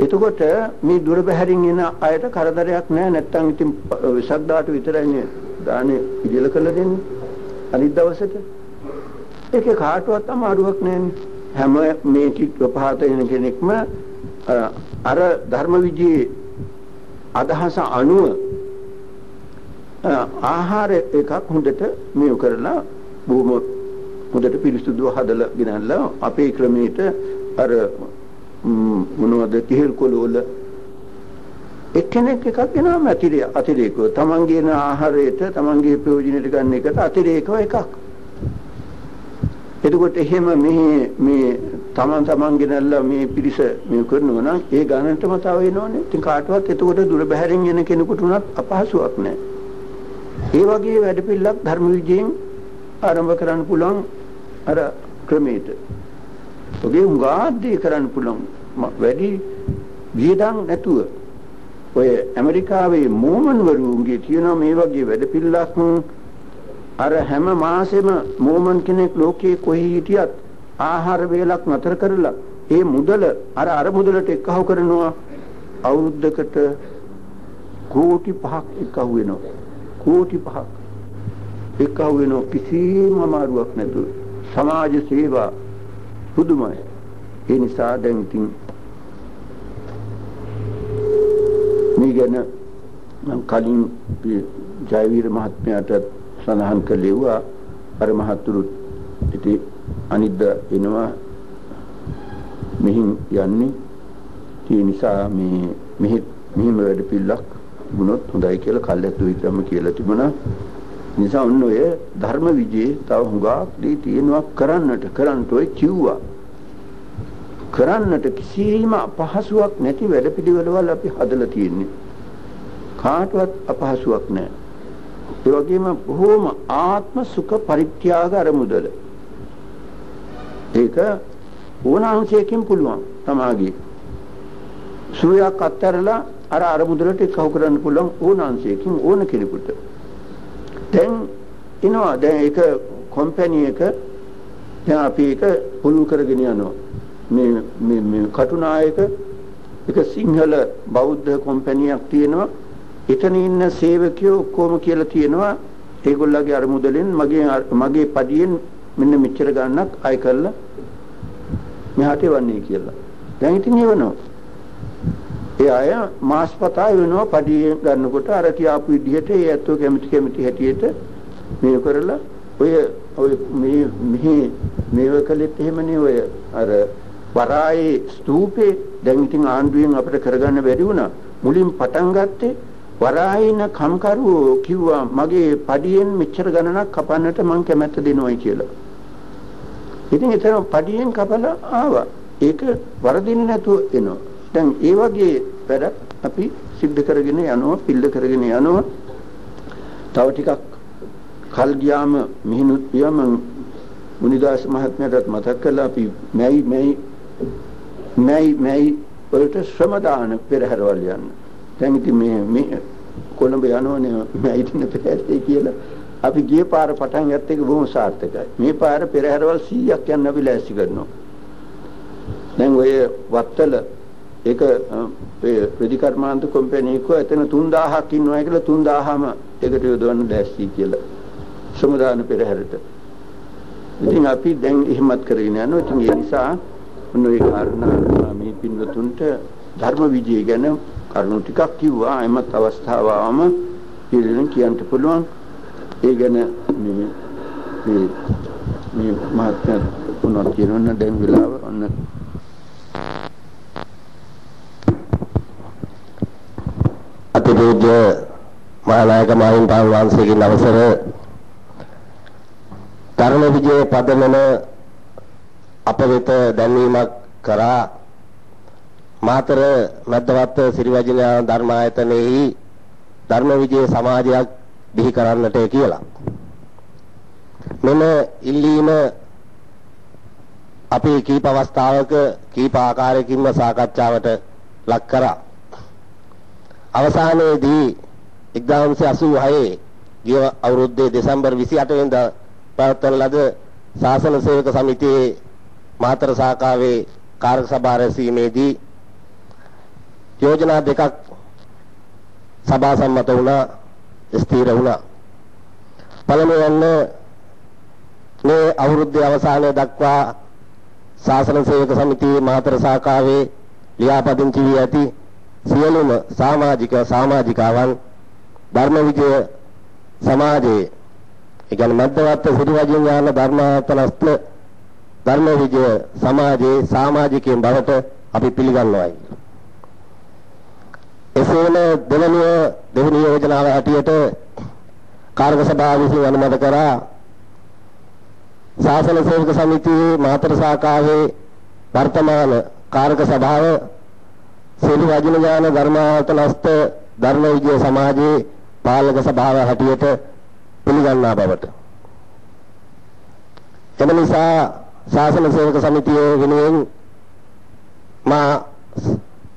එතකොට මේ දුර බැහැරින් එන අයට කරදරයක් නැහැ නැත්තම් ඉතින් විසක් දාට විතරයිනේ දානේ ඉදිරිය කළ දෙන්නේ. අනිත් දවසට? ඒකේ කාටවත් අමාරුවක් නැන්නේ හැම මේ කිට්ටුව පහත එන කෙනෙක්ම අර ධර්ම විජේ අදහස අනුව ආහාර එකක් හොඳට මෙව කරලා බොහොම හොඳට පිරිසුදුව හදලා ගෙනල්ලා අපේ ක්‍රමයට අර මොනවද තිහෙල් කොළවල එක්කෙනෙක් එකක් ගෙනාම අතිරේ අතිරේකව තමන්ගේ ආහාරයට තමන්ගේ ප්‍රයෝජනයට ගන්න එකට අතිරේකව එකක් එතකොට එහෙම මේ මේ තමන් තමන් ගෙනල්ලා මේ පිරිස මේ කරනවා නම් ඒ ගණනටම තව වෙනවනේ. ඉතින් කාටවත් එතකොට දුර බැහැරින් එන කෙනෙකුට උනත් අපහසුයක් නැහැ. ඒ වගේ වැඩපිළිවෙලක් ධර්ම විජයෙන් ආරම්භ කරන්න පුළුවන් අර ක්‍රමයට. ඔගේ උගාද්දී කරන්න පුළුවන් වැඩි වියදම් නැතුව ඔය ඇමරිකාවේ මෝමන් වරුන්ගේ තියෙන මේ වගේ වැඩපිළිවෙලක් අර හැම මාසෙම මෝමන් කෙනෙක් ලෝකේ කොහේ හිටියත් ආහාර වේලක් නතර කරලා ඒ මුදල අර අර මුදලට එක්කහුව කරනවා. අවුරුද්දකට කෝටි 5ක් එක්කහුව වෙනවා. කෝටි 5ක් එක්කහුව වෙනවා. කිසිම අමාරුවක් නැතුව. සමාජ සේවා පුදුමයි. ඒ නිසා දැන් ඉතින් මේ ගැන මම කලින් ජයවීර මහත්මයාට සඳහන් කළේවා අර මහතුරුත් ඉතින් අනිද්ද එනවා. මෙහින් යන්නේ. ඒ නිසා මේ මෙහි මෙහිම වැඩ පිළිලක් වුණොත් හොඳයි කියලා කල්ැතු වික්‍රම කියලා තිබුණා. නිසා ඔන්න ඔය ධර්ම විජේ තව හුඟක් දී තියෙනවා කරන්නට. කරන්නට ඔය කිව්වා. කරන්නට කිසිම අපහසුයක් නැති වැඩපිළිවෙළවල් අපි හදලා තියෙන්නේ කාටවත් අපහසුයක් නැහැ ඒ වගේම බොහෝම ආත්ම සුඛ පරිත්‍යාග අරමුදල. ඒක ඕනාංශයකින් පුළුවන් තමාගේ. සූයක් අත්හැරලා අර අරමුදලට කව කරන්න පුළුවන් ඕනාංශයකින් ඕන කෙනෙකුට. දැන් ඉනවා දැන් ඒක කම්පැනි එක දැන් අපි ඒක පුළු කරගෙන යනවා. මේ මේ මේ කටුනායක එක සිංහල බෞද්ධ කම්පැනියක් තියෙනවා එතන ඉන්න සේවකයෝ ඔක්කොම කියලා තියෙනවා ඒගොල්ලගේ අරමුදලෙන් මගේ මගේ පඩියෙන් මෙන්න මෙච්චර ගන්නක් අය කරලා මෙහාට එවන්නේ කියලා. දැන් ඉතින් එවනවා. ඒ අය මාස්පතා වෙනවා පඩිය ගන්නකොට අර කියාපු විදිහට ඒ ඇත්තෝ කැමති කැමති හැටියට මේ කරලා ඔය ඔය මේ මෙහි මේව කළෙත් එහෙමනේ ඔය අර වරායේ ස්තූපේ දැන් ඉතින් ආණ්ඩුවෙන් අපිට කරගන්න බැරි වුණා. මුලින් පටන් ගත්තේ වරායින කම්කරුවෝ කිව්වා මගේ පඩියෙන් මෙච්චර ගණනක් කපන්නට මං කැමැත්ත දෙනවයි කියලා. ඉතින් එතන පඩියෙන් කපලා ආවා. ඒක වරදින්නේ නැතුව එනවා. දැන් ඒ වගේ වැඩ අපි සිද්ධ කරගෙන යනවා, පිල්ල කරගෙන යනවා. තව ටිකක් කල් ගියාම මිහිනුත් පියම මුනිදාස් මහත්මයාට මතක් කළා අපි මැයි මැයි මැයි මැයි වලට ශ්‍රම දාන පෙරහැරවල් යන්න. දැන් ඉතින් මේ මේ කොළඹ යනවනේ මැයිටින පෙරහැරේ කියලා අපි ගිය පාර පටන් ගත්ත එක බොහොම සාර්ථකයි. මේ පාර පෙරහැරවල් 100ක් යන්න අපි ලෑස්ති කරනවා. දැන් ඔය වත්තල ඒක ප්‍රතිකර්මාන්ත කම්පැනි එක එතන 3000ක් ඉන්නවා කියලා 3000ම එකට යොදවන්න ලෑස්ති කියලා. සමුදාන පෙරහැරට. ඉතින් අපි දැන් එහෙමත් කරගෙන යනවා. ඉතින් ඒ නිසා මොන ඒ කාරණා මේ පින්වතුන්ට ධර්ම විජය ගැන කරුණු ටිකක් කිව්වා. එමත් අවස්ථාවම පිළිලෙන් කියන්න පුළුවන්. ඒ ගැන මේ මේ මේ මහත්මයා මොනවද කියනවන්න දැන් වෙලාව ඔන්න අතිපූජ්‍ය මහානායක මහින්දාන් වහන්සේගෙන් අවසර ධර්ම විජය පදනම අප වෙත දැන්වීමක් කරා මාතර මැදවත්ත සිරිවැජින ධර්මායතනයේහි ධර්ම විජය සමාජයක් බිහි කරන්නට කියලා. මෙම ඉල්ලීම අපි කීප අවස්ථාවක කීප ආකාරයකින්ම සාකච්ඡාවට ලක් කරා. අවසානයේදී 1986 ගිය අවුරුද්දේ දෙසැම්බර් 28 වෙනිදා පැවැත්වෙන ලද ශාසන සේවක සමිතියේ මාතර සාකාවේ කාර්ය සභා රැසීමේදී යෝජනා දෙකක් සභා සම්මත වුණා ස්ථිර වුණා. පළමුවෙන් මේ අවුරුද්දේ අවසානය දක්වා ශාසන සේවක සමිතියේ මාතර සාකාවේ ලියාපදිංචි වී ඇති සියලුම සමාජික සමාජිකාවන් ධර්ම විජය සමාජයේ ඒ කියන්නේ මධ්‍යවර්ත සිරිවජින ඥාන ධර්මාතනස්ත ධර්ම විජය සමාජයේ සමාජිකයන් බවට අපි පිළිගන්නවායි. එසේම දෙවැනි දෙවැනි යෝජනාව හැටියට කාර්ය සභාව විසින් අනුමත කරා ශාසන සේවක සමිතියේ මාතර සාකාවේ වර්තමාන කාර්ක සභාව සියලු වජන ඥාන ධර්මාවතනස්ත ධර්ම විජය සමාජයේ පාලක සභාව හැටියට පිළිගන්නා බවට එම නිසා ශාසන සේවක සමිතිය වෙනුවෙන් මා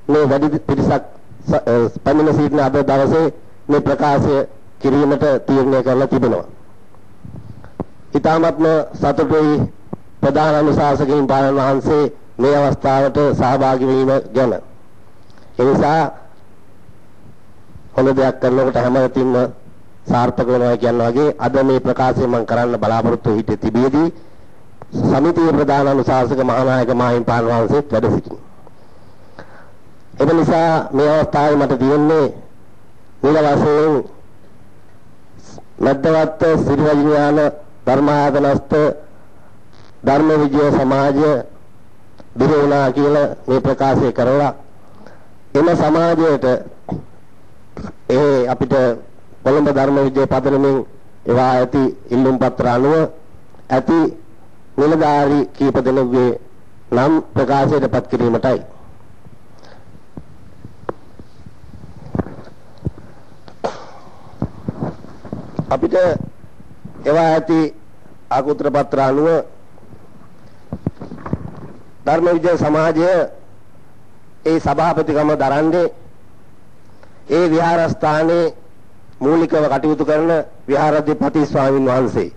මේ වැඩි පිරිසක් පැමිණ සිටින අද දවසේ මේ ප්‍රකාශය කිරීමට තීරණය කරලා තිබෙනවා. ඊ타මත්ම සතුටුයි ප්‍රධාන අනුශාසකයන් පාලන වහන්සේ මේ අවස්ථාවට සහභාගී වීම ගැන. ඒ නිසා හොඳ දෙයක් කරනකොට හැමතින්ම සාර්ථක වෙනවා කියන වගේ අද මේ ප්‍රකාශය මම කරන්න බලාපොරොත්තු හිටිය තිබියදී සමිතියේ ප්‍රධාන අනුශාසක මහානායක මාහිම්පාල වහන්සේත් වැඩ සිටිනවා. ඒ නිසා මේ අවස්ථාවේ මට තියෙන්නේ නිල වශයෙන් මද්දවත්ත සිරිවැජිඥාන ධර්මායතනස්ත ධර්ම විජය සමාජය දිරුණා කියලා මේ ප්‍රකාශය කරලා එම සමාජයට ඒ අපිට කොළඹ ධර්ම විජය පදනමින් ඒවා ඇති ඉල්ලුම් පත්‍ර අනුව ඇති නිලධාරි කීප දෙනෙකුගේ නම් ප්‍රකාශයටපත් කිරීමටයි. අපිට ඒවා ඇති අකුත්‍ර පත්‍ර අනුව ධර්ම විද්‍යා සමාජය ඒ සභාපතිකම දරන්නේ ඒ විහාරස්ථානයේ මූලිකව කටයුතු කරන විහාරාධිපති ස්වාමින් වහන්සේ.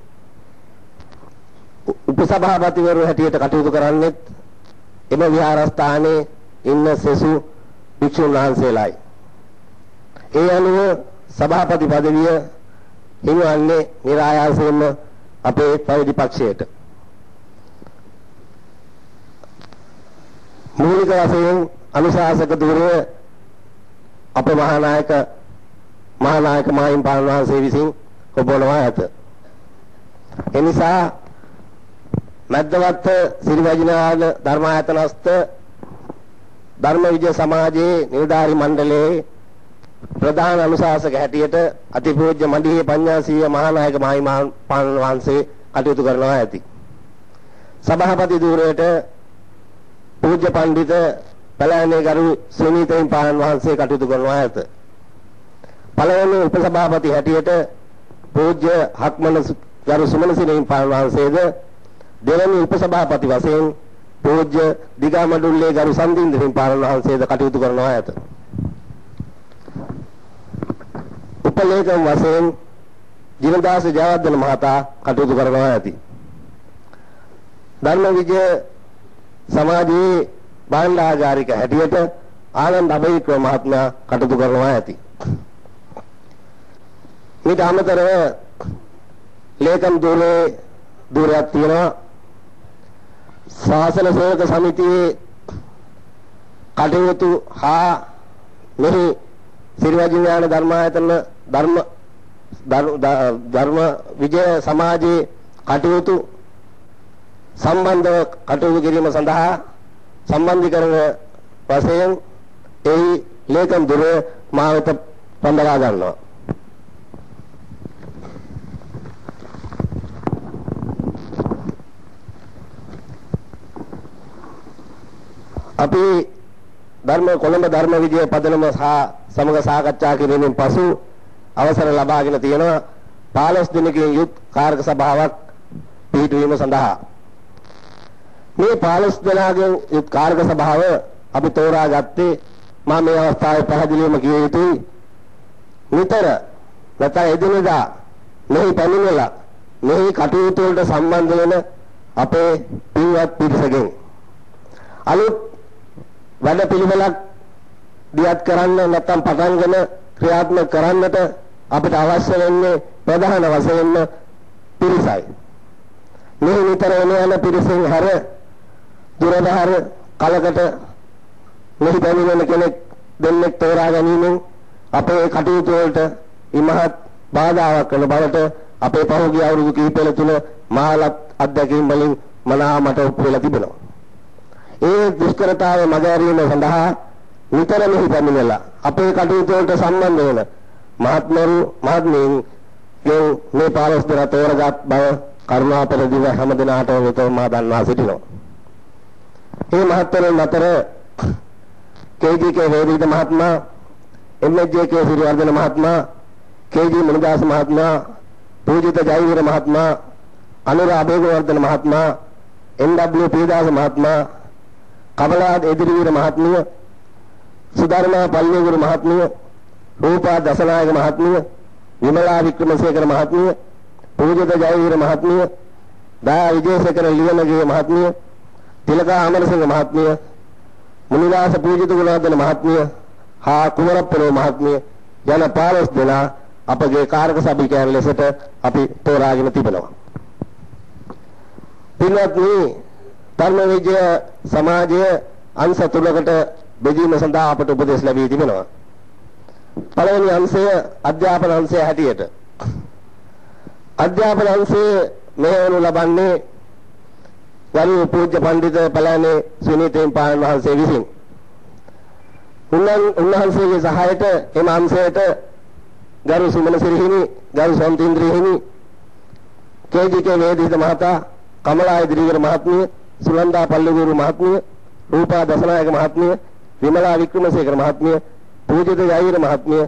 උපසභාපතිවරු හැටියට කටයුතු කරන්නේත් එම විහාරස්ථානයේ ඉන්න සෙසු භික්ෂුන් වහන්සේලායි. ඒ අනුව සභාපති පදවිය හිමිවන්නේ નિરાයාසයෙන්ම අපේ පැවිදි පක්ෂයට. මූලික වශයෙන් අනුශාසක ධුරය අප මහානායක මහානායක මාහිම්පාල වහන්සේ විසින් ඔබවනවා ඇත. එනිසා මැද්දවත්ත සිරිවැජිනාල ධර්මායතනස්ත ධර්ම විජය සමාජයේ නිලධාරි මණ්ඩලයේ ප්‍රධාන අනුශාසක හැටියට අතිපූජ්‍ය මණ්ඩියේ පඤ්ඤාසීය මහානායක මහිමාන් වහන්සේ කටයුතු කරනවා ඇති. සභාපති ධූරයට පූජ්‍ය පඬිත පළානේ ගරු සුනීතෙන් පාන් වහන්සේ කටයුතු කරනවා ඇත. පළවෙනි උපසභාපති හැටියට පූජ්‍ය හක්මන ගරු සුමනසිරින් පාන් වහන්සේද දෙවැනි උපසභාපති වශයෙන් පූජ්‍ය දිගමඩුල්ලේ ගරු සම්දින්දරින් පාන් වහන්සේද කටයුතු කරනවා ඇත. උපලේකම් වශයෙන් ජීවදාස ජයවර්ධන මහතා කටයුතු කරනවා ඇති. ධර්ම විජය සමාජයේ භාණ්ඩාගාරික හැටියට ආනන්ද අබේවික්‍රම මහත්මයා කටයුතු කරනවා ඇති. ඊට අමතරව ලේකම් දුරේ දුරයක් තියෙනවා ශාසන සේවක සමිතියේ කටයුතු හා මෙහි සිරිවැජිඥාන ධර්මායතන ධර්ම ධර්ම විජය සමාජයේ කටයුතු සම්බන්ධව කටයුතු කිරීම සඳහා සම්බන්ධීකරණ වශයෙන් එහි ලේකම් දුර මාවත පඳවා ගන්නවා. අපි ධර්ම කොළඹ ධර්ම විජය පදනම සහ සමග සාකච්ඡා කිරීමෙන් පසු අවසර ලබාගෙන තියෙනවා 15 දිනකින් යුත් කාර්ක සභාවක් පිහිටවීම සඳහා. මේ 15 දෙනාගෙන් යුත් කාර්ක සභාව අපි තෝරාගත්තේ මා මේ අවස්ථාවේ පැහැදිලිවම කිය යුතුයි. නිතර නැත්නම් එදිනෙදා මෙහි පැමිණලා මෙහි කටයුතු වලට සම්බන්ධ වෙන අපේ පින්වත් පිරිසගෙන් අලුත් වැඩ පිළිවෙලක් දියත් කරන්න නැත්නම් පටන්ගෙන ක්‍රියාත්මක කරන්නට අපිට අවශ්‍ය වෙන්නේ ප්‍රධාන වශයෙන්ම පිරිසයි. මේ නිතර එන යන පිරිසෙන් හැර දුරබහර කලකට මෙහි පැමිණෙන කෙනෙක් දෙන්නෙක් තෝරා ගැනීමෙන් අපේ කටයුතු වලට ඉමහත් බාධාවක් වන බවට අපේ පහුගිය අවුරුදු කිහිපය තුළ මහලත් අත්දැකීම් වලින් මනාව මට ඔප්පු වෙලා තිබෙනවා. ඒ දුෂ්කරතාවය මගහැරීම සඳහා නිතර මෙහි පැමිණලා අපේ කටයුතු වලට සම්බන්ධ වෙන මහත්මරු මහත්මීන් මේ පාලස් දර තෝරගත් බව කරුණාපර දිව හැම දිනාටම වෙතම මා දන්වා සිටිනවා. මේ මහත්වරුන් අතර කේජී.කේ වේදීද මහත්මයා එම්.එච්.ජේ.කේ සිරිවර්ධන මහත්මයා කේජී මුනිදාස මහත්මයා පූජිත ජයවීර මහත්මයා අනුර අබේගවර්ධන මහත්මයා එන්.ඩබ්ලිව් පීදාස මහත්මයා කමලාත් එදිරිවීර මහත්මිය සුධර්මා පල්ලියගුරු මහත්මිය රූපා දසනායක මහත්මිය විමලා වික්‍රමසේකර මහත්මිය පූජිත ජයවීර මහත්මිය දා විජේසේකර ලියනගේ මහත්මිය තිලකා අමරසිංහ මහත්මිය මුනිදාස පූජිත ගුණවර්ධන මහත්මිය හා කුමරප්පලෝ මහත්මිය යන 15 දෙනා අපගේ කාර්ක සභිකයන් ලෙසට අපි තෝරාගෙන තිබෙනවා. පින්වත්නි ධර්ම විජය සමාජය අංශ තුනකට බෙදීම සඳහා අපට උපදෙස් ලැබී තිබෙනවා. පළවෙනි අංශය අධ්‍යාපන අංශය හැටියට. අධ්‍යාපන අංශයේ මෙහෙවනු ලබන්නේ ගරු පූජ්‍ය පඬිත පළානේ සුනීතෙන් පාන වහන්සේ විසින්. උන්වහන්සේගේ සහායට එම අංශයට ගරු සුමන සිරිහිමි, ගරු සම්තින්ද්‍රී හිමි, කේජීකේ වේදිත මහතා, කමලා ඉදිරිවර මහත්මිය, සුලන්දා පල්ලේගුරු මහත්මිය, රූපා දසනායක මහත්මිය, විමලා වික්‍රමසේකර මහත්මිය, පූජිත යයිර මහත්මිය,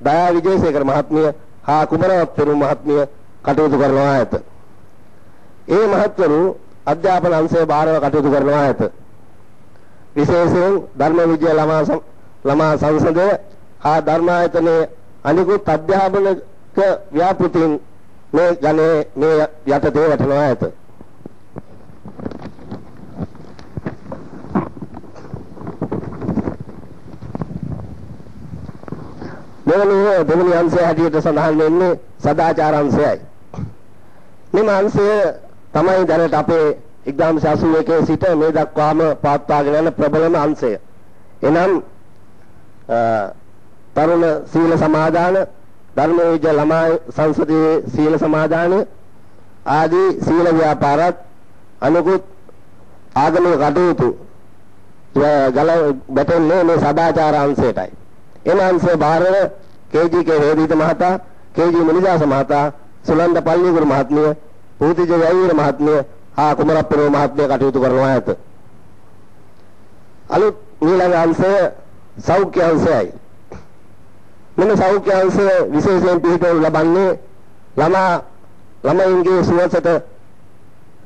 දයා විජේසේකර මහත්මිය හා කුමරවත් පෙරු මහත්මිය කටයුතු කරනවා ඇත. ඒ මහත්වරු අධ්‍යාපන අංශයේ බාරව කටයුතු කරනවා ඇත. විශේෂයෙන් ධර්ම විද්‍යා ළමා ළමා සංසදය හා ධර්මායතනයේ අනිකුත් අධ්‍යාපනික ව්‍යාපෘතීන් මේ ගණේ මේ යටතේ වැටෙනවා ඇත. මෙවැනි දෙවෙනි අංශය හැටියට සඳහන් වෙන්නේ සදාචාර අංශයයි. මේ අංශය තමයි දැනට අපේ 1981 සිට මේ දක්වාම පවත්වාගෙන යන ප්‍රබලම අංශය. එනම් තරුණ සීල සමාදාන, ධර්මවිජය ළමා සංසදයේ සීල සමාදාන ආදී සීල ව්‍යාපාරත් අනුකුත් ආගමික කටයුතු ගල බැටෙන්නේ මේ සදාචාර අංශයටයි. එම අංශය බාරව කේජී.කේ හේදිත මහතා, කේජී මුනිදාස මහතා, සුලන්ද පල්ලිගුරු මහත්මිය පූතිජ වෛර මහත්මිය හා කුමරප්පරෝ මහත්මිය කටයුතු කරනවා ඇත. අලුත් ඊළඟ අංශය සෞඛ්‍ය අංශයයි. මෙන්න සෞඛ්‍ය අංශය විශේෂයෙන් පිළිතුරු ලබන්නේ ළමා ළමයින්ගේ සුවසට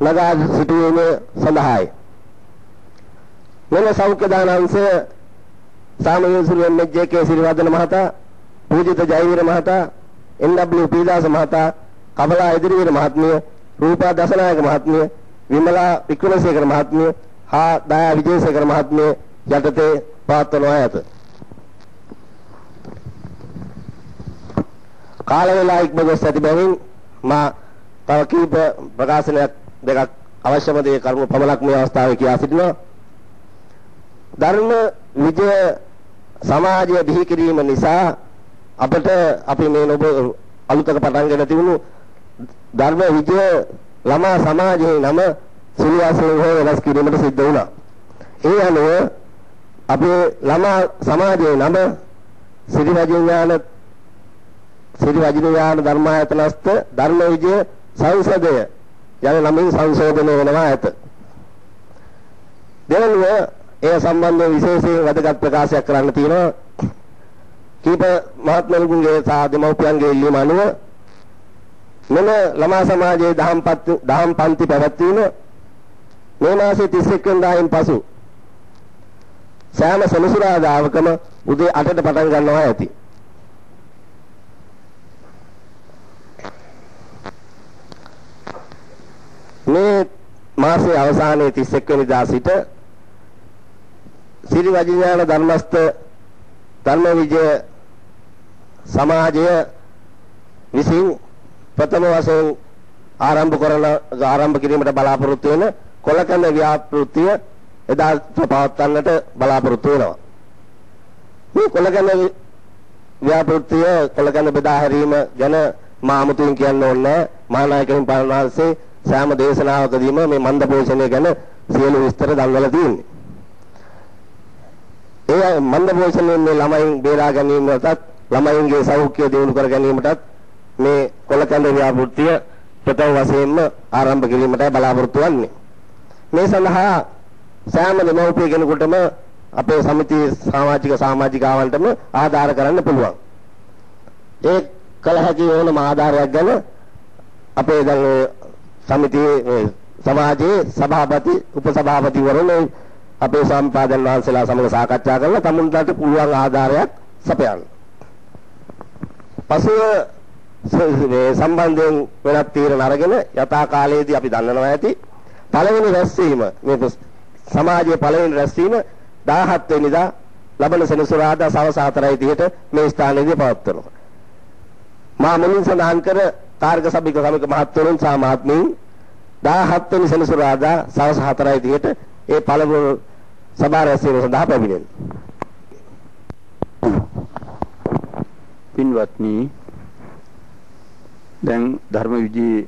නගා සිටීම සඳහායි. මෙන්න සෞඛ්‍ය දාන අංශය සාමයේසුරු එම්.ජේ.කේ සිරිවර්ධන මහතා, පූජිත ජයවීර මහතා, එන්.ඩබ්ලිව් පීදාස මහතා කමලා ඉදිරිවීර මහත්මිය රූපා දසනායක මහත්මිය විමලා වික්‍රමසේකර මහත්මිය හා දයා විජේසේකර මහත්මිය යටතේ පවත්වනවා ඇත. කාල වේලා ඉක්ම ගොස් ඇති බැවින් මා තව කීප ප්‍රකාශනයක් දෙකක් අවශ්‍යම දේ කරුණු පමණක් මේ අවස්ථාවේ කියා සිටිනවා. ධර්ම විජය සමාජය බිහි කිරීම නිසා අපට අපි මේ නොබ අලුතක පටන් ගෙන තිබුණු ධර්ම විජය ළමා සමාජයේ නම සුළුවශයෙන් හෝ වෙනස් කිරීමට සිද්ධ වුණා. ඒ අනුව අපේ ළමා සමාජයේ නම සිරි රජඥාන සිරි රජඥාන ධර්මායතනස්ත ධර්ම විජය සංසදය යන නමින් සංශෝධනය වෙනවා ඇත. දෙවනුව ඒ සම්බන්ධව විශේෂයෙන් වැදගත් ප්‍රකාශයක් කරන්න තියෙනවා. කීප මහත්මයන්ගේ සහ දෙමව්පියන්ගේ ඉල්ලීම අනුව මෙම ළමා සමාජයේ දහම් දහම් පන්ති පැවැත්වීම මේ මාසයේ 31 වෙනිදායින් පසු සෑම සෙනසුරාදාවකම උදේ 8ට පටන් ගන්නවා ඇති. මේ මාසයේ අවසානයේ 31 වෙනිදා සිට සිරි වජිඥාන ධර්මස්ත ධර්ම විජය සමාජය විසින් ප්‍රථම වශයෙන් ආරම්භ කරන ආරම්භ කිරීමට බලාපොරොත්තු වෙන කොලකඳ ව්‍යාපෘතිය එදා පවත්වන්නට බලාපොරොත්තු වෙනවා. මේ කොලකඳ ව්‍යාපෘතිය කොලකඳ බෙදා හැරීම ගැන මාමුතුන් කියන්න ඕනේ මහානායකයන් පරණාංශේ සෑම දේශනාවකදීම මේ මන්ද පෝෂණය ගැන සියලු විස්තර දන්වලා තියෙන්නේ. ඒ මන්ද පෝෂණයෙන් මේ ළමයින් බේරා ගැනීමටත් ළමයින්ගේ සෞඛ්‍ය දියුණු කර ගැනීමටත් මේ කොලකඳ ව්‍යාපෘතිය ප්‍රථම වශයෙන්ම ආරම්භ කිරීමටයි බලාපොරොත්තු වෙන්නේ. මේ සඳහා සෑම දෙමව්පිය කෙනෙකුටම අපේ සමිති සමාජික සමාජිකාවන්ටම ආධාර කරන්න පුළුවන්. ඒ කල හැකි ඕනම ආධාරයක් ගැන අපේ දැන් සමිතියේ සමාජයේ සභාපති උපසභාපතිවරුන් අපේ සම්පාදන් වහන්සේලා සමග සාකච්ඡා කරලා තමුන්ට පුළුවන් ආධාරයක් සපයන්න. පසුව මේ සම්බන්ධයෙන් වෙනත් තීරණ අරගෙන යථා කාලයේදී අපි දන්නනවා ඇති පළවෙනි රැස්වීම මේ සමාජයේ පළවෙනි රැස්වීම 17 වෙනිදා ලබන සෙනසුරාදා සවස් 4:30ට මේ ස්ථානයේදී පවත්වනවා. මා මුලින් සඳහන් කර කාර්ක සභික සමික මහත්වරුන් සහ මහත්මීන් 17 වෙනි සෙනසුරාදා සවස් 4:30ට ඒ පළමු සභා රැස්වීම සඳහා පැමිණෙනවා. පින්වත්නි දැන් ධර්ම විජේ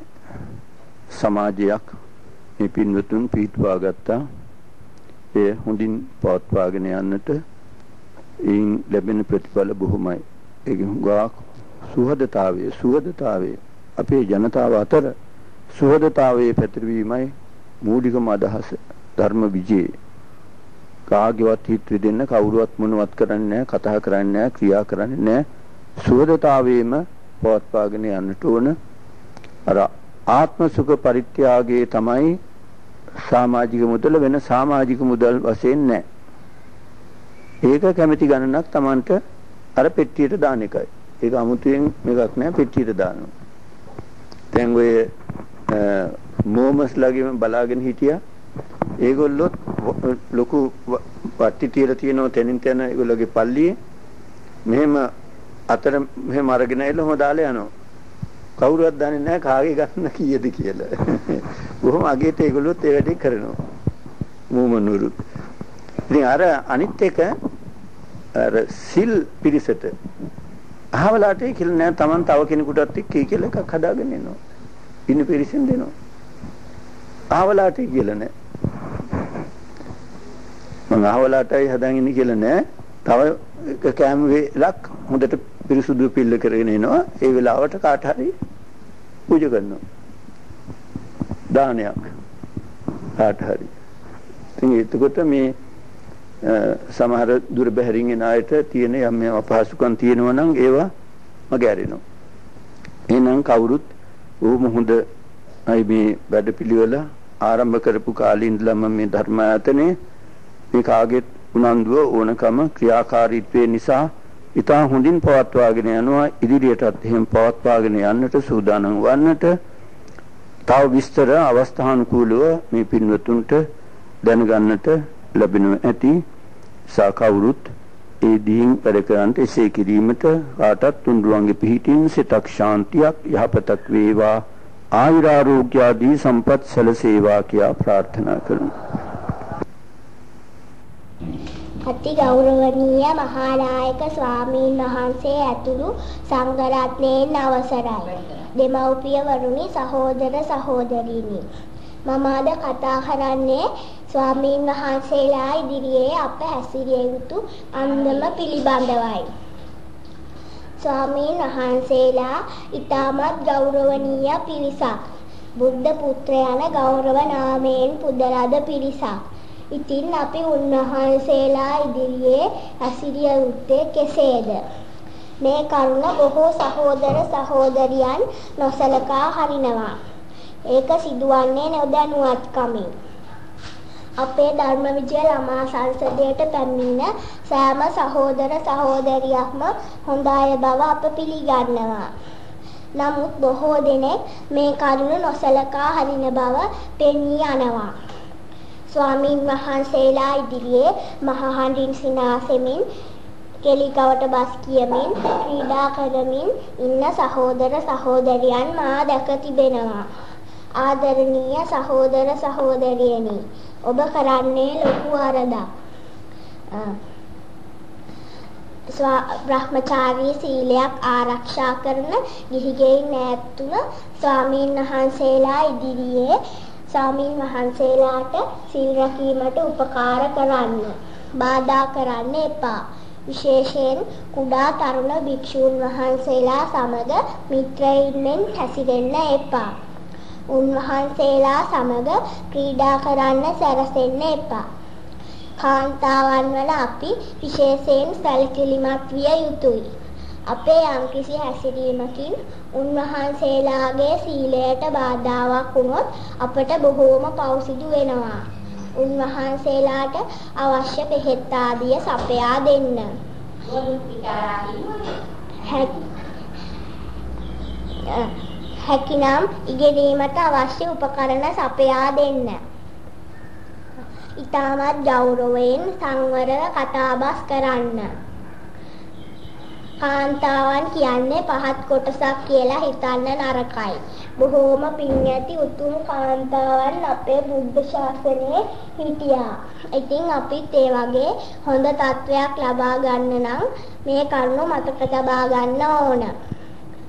සමාජයක් මේ පින්වතුන් පිටවා ගත්තා. ඒ හොඳින් පවත්වාගෙන යන්නට එයින් ලැබෙන ප්‍රතිඵල බොහොමයි. ඒක හුඟක් සුහදතාවයේ සුහදතාවයේ අපේ ජනතාව අතර සුහදතාවයේ පැතිරවීමයි මූලිකම අදහස ධර්ම විජේ කාගේවත් හිත දෙන්න කවුරුවත් මොනවත් කරන්නේ නැහැ කතා කරන්නේ නැහැ ක්‍රියා කරන්නේ නැහැ සුහදතාවයේම පවත්වාගෙන යන්නට ඕන අර ආත්ම සුඛ පරිත්‍යාගයේ තමයි සමාජික මුදල වෙන සමාජික මුදල් වශයෙන් නැහැ. ඒක කැමැති ගණනක් Tamanට අර පෙට්ටියට දාන එකයි. ඒක 아무තෙන් මේකක් නෑ පෙට්ටියට දානවා. දැන් ඔය මොමස්ලාගෙම බලාගෙන හිටියා. ඒගොල්ලොත් ලොකු වට්ටි තියලා තියෙනවා තැනින් තැන ඒගොල්ලෝගේ පල්ලියේ. මෙහෙම අතර මෙහෙම අරගෙන එළම දාලා යනවා. කවුරුවත් දන්නේ නැහැ කාගේ ගන්න කීයද කියලා. (laughs) බොහොම අගේට ඒගොල්ලොත් ඒ වැඩේ කරනවා. මූමනුරු. ඉතින් අර අනිත් එක අර සිල් පිරිසට අහවලාට කියලා නෑ Taman තව කෙනෙකුටත් එක්ක කියලා එකක් හදාගෙන එනවා. ඉන්න පිරිසෙන් දෙනවා. අහවලාට කියලා නෑ. මම අහවලාටයි හදාගෙන කියලා නෑ. තව කෑම වේලක් හොඳට පිරිසුදු පිල්ල කරගෙන එනවා. ඒ වෙලාවට කාට හරි පූජා කරනවා. දානයක් කාට හරි. ඉතින් එතකොට මේ සමහර දුර බැහැරින් එන අයට තියෙන යම් යම් අපහසුකම් තියෙනවා නම් ඒවා මග ඇරෙනවා. එහෙනම් කවුරුත් ඕම හොඳ අයි මේ වැඩපිළිවෙල ආරම්භ කරපු කාලේ ඉඳලම මේ ධර්මායතනේ මේ කාගෙත් උනන්දුව ඕනකම ක්‍රියාකාරීත්වය නිසා ඉතා හොඳින් පවත්වාගෙන යනවා. ඉදිරියටත් එහෙම පවත්වාගෙන යන්නට සූදානම් වන්නට. තව විස්තර අවස්ථානුකූලව මේ පින්වතුන්ට දැනගන්නට ලැබෙනු ඇති සාකවුරුත් ඒ දීන් වැඩ කරන්නට එසේ කිරීමට කාටත් තුන්රුවන්ගේ පිහිටින් සිතක් ශාන්තියක් යහපතක් වේවා. ආයුරාරෝග්‍ය ආදී සම්පත් සැලසේවා කියා ප්‍රාර්ථනා කරමු. අති ගෞරවනීය මහානායක ස්වාමීන් වහන්සේ ඇතුළු සංඝරත්නයන් අවසරයි. දෙමව්පිය වරුනි සහෝදර සහෝදරිනි. මම අද කතා කරන්නේ ස්වාමීන් වහන්සේලා ඉදිරියේ අප හැසිරිය යුතු අන්දම පිළිබඳවයි. ස්වාමීන් වහන්සේලා ඊටමත් ගෞරවනීය පිරිසක්. බුද්ධ පුත්‍ර යන ගෞරව නාමයෙන් පුදලද පිරිසක්. ඉතින් අපි උන්වහන්සේලා ඉදිරියේ ඇසිරිය යුත්තේ කෙසේද? මේ කරුණ බොහෝ සහෝදර සහෝදරියන් නොසලකා හරිනවා. ඒක සිදුවන්නේ නොදැනුවත්කමින්. අපේ ධර්ම විජය ළමා සංසදයට පැමිණෙන සෑම සහෝදර සහෝදරියක්ම හොඳ අය බව අප පිළිගන්නවා. නමුත් බොහෝ දෙනෙක් මේ කරුණ නොසලකා හරින බව පෙනී යනවා. ස්වාමීන් වහන්සේලා ඉදිරියේ මහහඬින් සිනාසෙමින් කෙලිකවට බස් කියමින් ක්‍රීඩා කරමින් ඉන්න සහෝදර සහෝදරියන් මා දැක තිබෙනවා. ආදරණීය සහෝදර සහෝදරියනි ඔබ කරන්නේ ලොකු වරදක්. බ්‍රහ්මචාරී සීලයක් ආරක්ෂා කරන ගිහිගෙයින් ඈත්තුන ස්වාමීන් වහන්සේලා ඉදිරියේ ස්වාමීන් වහන්සේලාට සීල් රැකීමට උපකාර කරන්න. බාධා කරන්න එපා. විශේෂයෙන් කුඩා තරුණ භික්ෂූන් වහන්සේලා සමග මිත්‍රයින්ෙන් හැසිරෙන්න එපා. උන්වහන්සේලා සමග ක්‍රීඩා කරන්න සැරසෙන්න එපා. කාන්තාවන් වල අපි විශේෂයෙන් සැලකිලිමත් විය යුතුයි. අපේ යම්කිසි හැසිරීමකින් උන්වහන්සේලාගේ සීලයට බාධාවක් වුණොත් අපට බොහෝම පෞසිදු වෙනවා. උන්වහන්සේලාට අවශ්‍ය බෙහෙත් ආදිය සපයා දෙන්න. හැකිනම් ඉගෙනීමට අවශ්‍ය උපකරණ සපයා දෙන්න. ඊටමත් ගෞරවයෙන් සංවරව කතාබස් කරන්න. කාන්තාවන් කියන්නේ පහත් කොටසක් කියලා හිතන්න නරකයි. බොහෝම පින් ඇති උතුම් කාන්තාවන් අපේ බුද්ධ ශාසනයේ හිටියා. ඉතින් අපිත් ඒ වගේ හොඳ තත්වයක් ලබා ගන්න නම් මේ කරුණු මතක තබා ගන්න ඕන.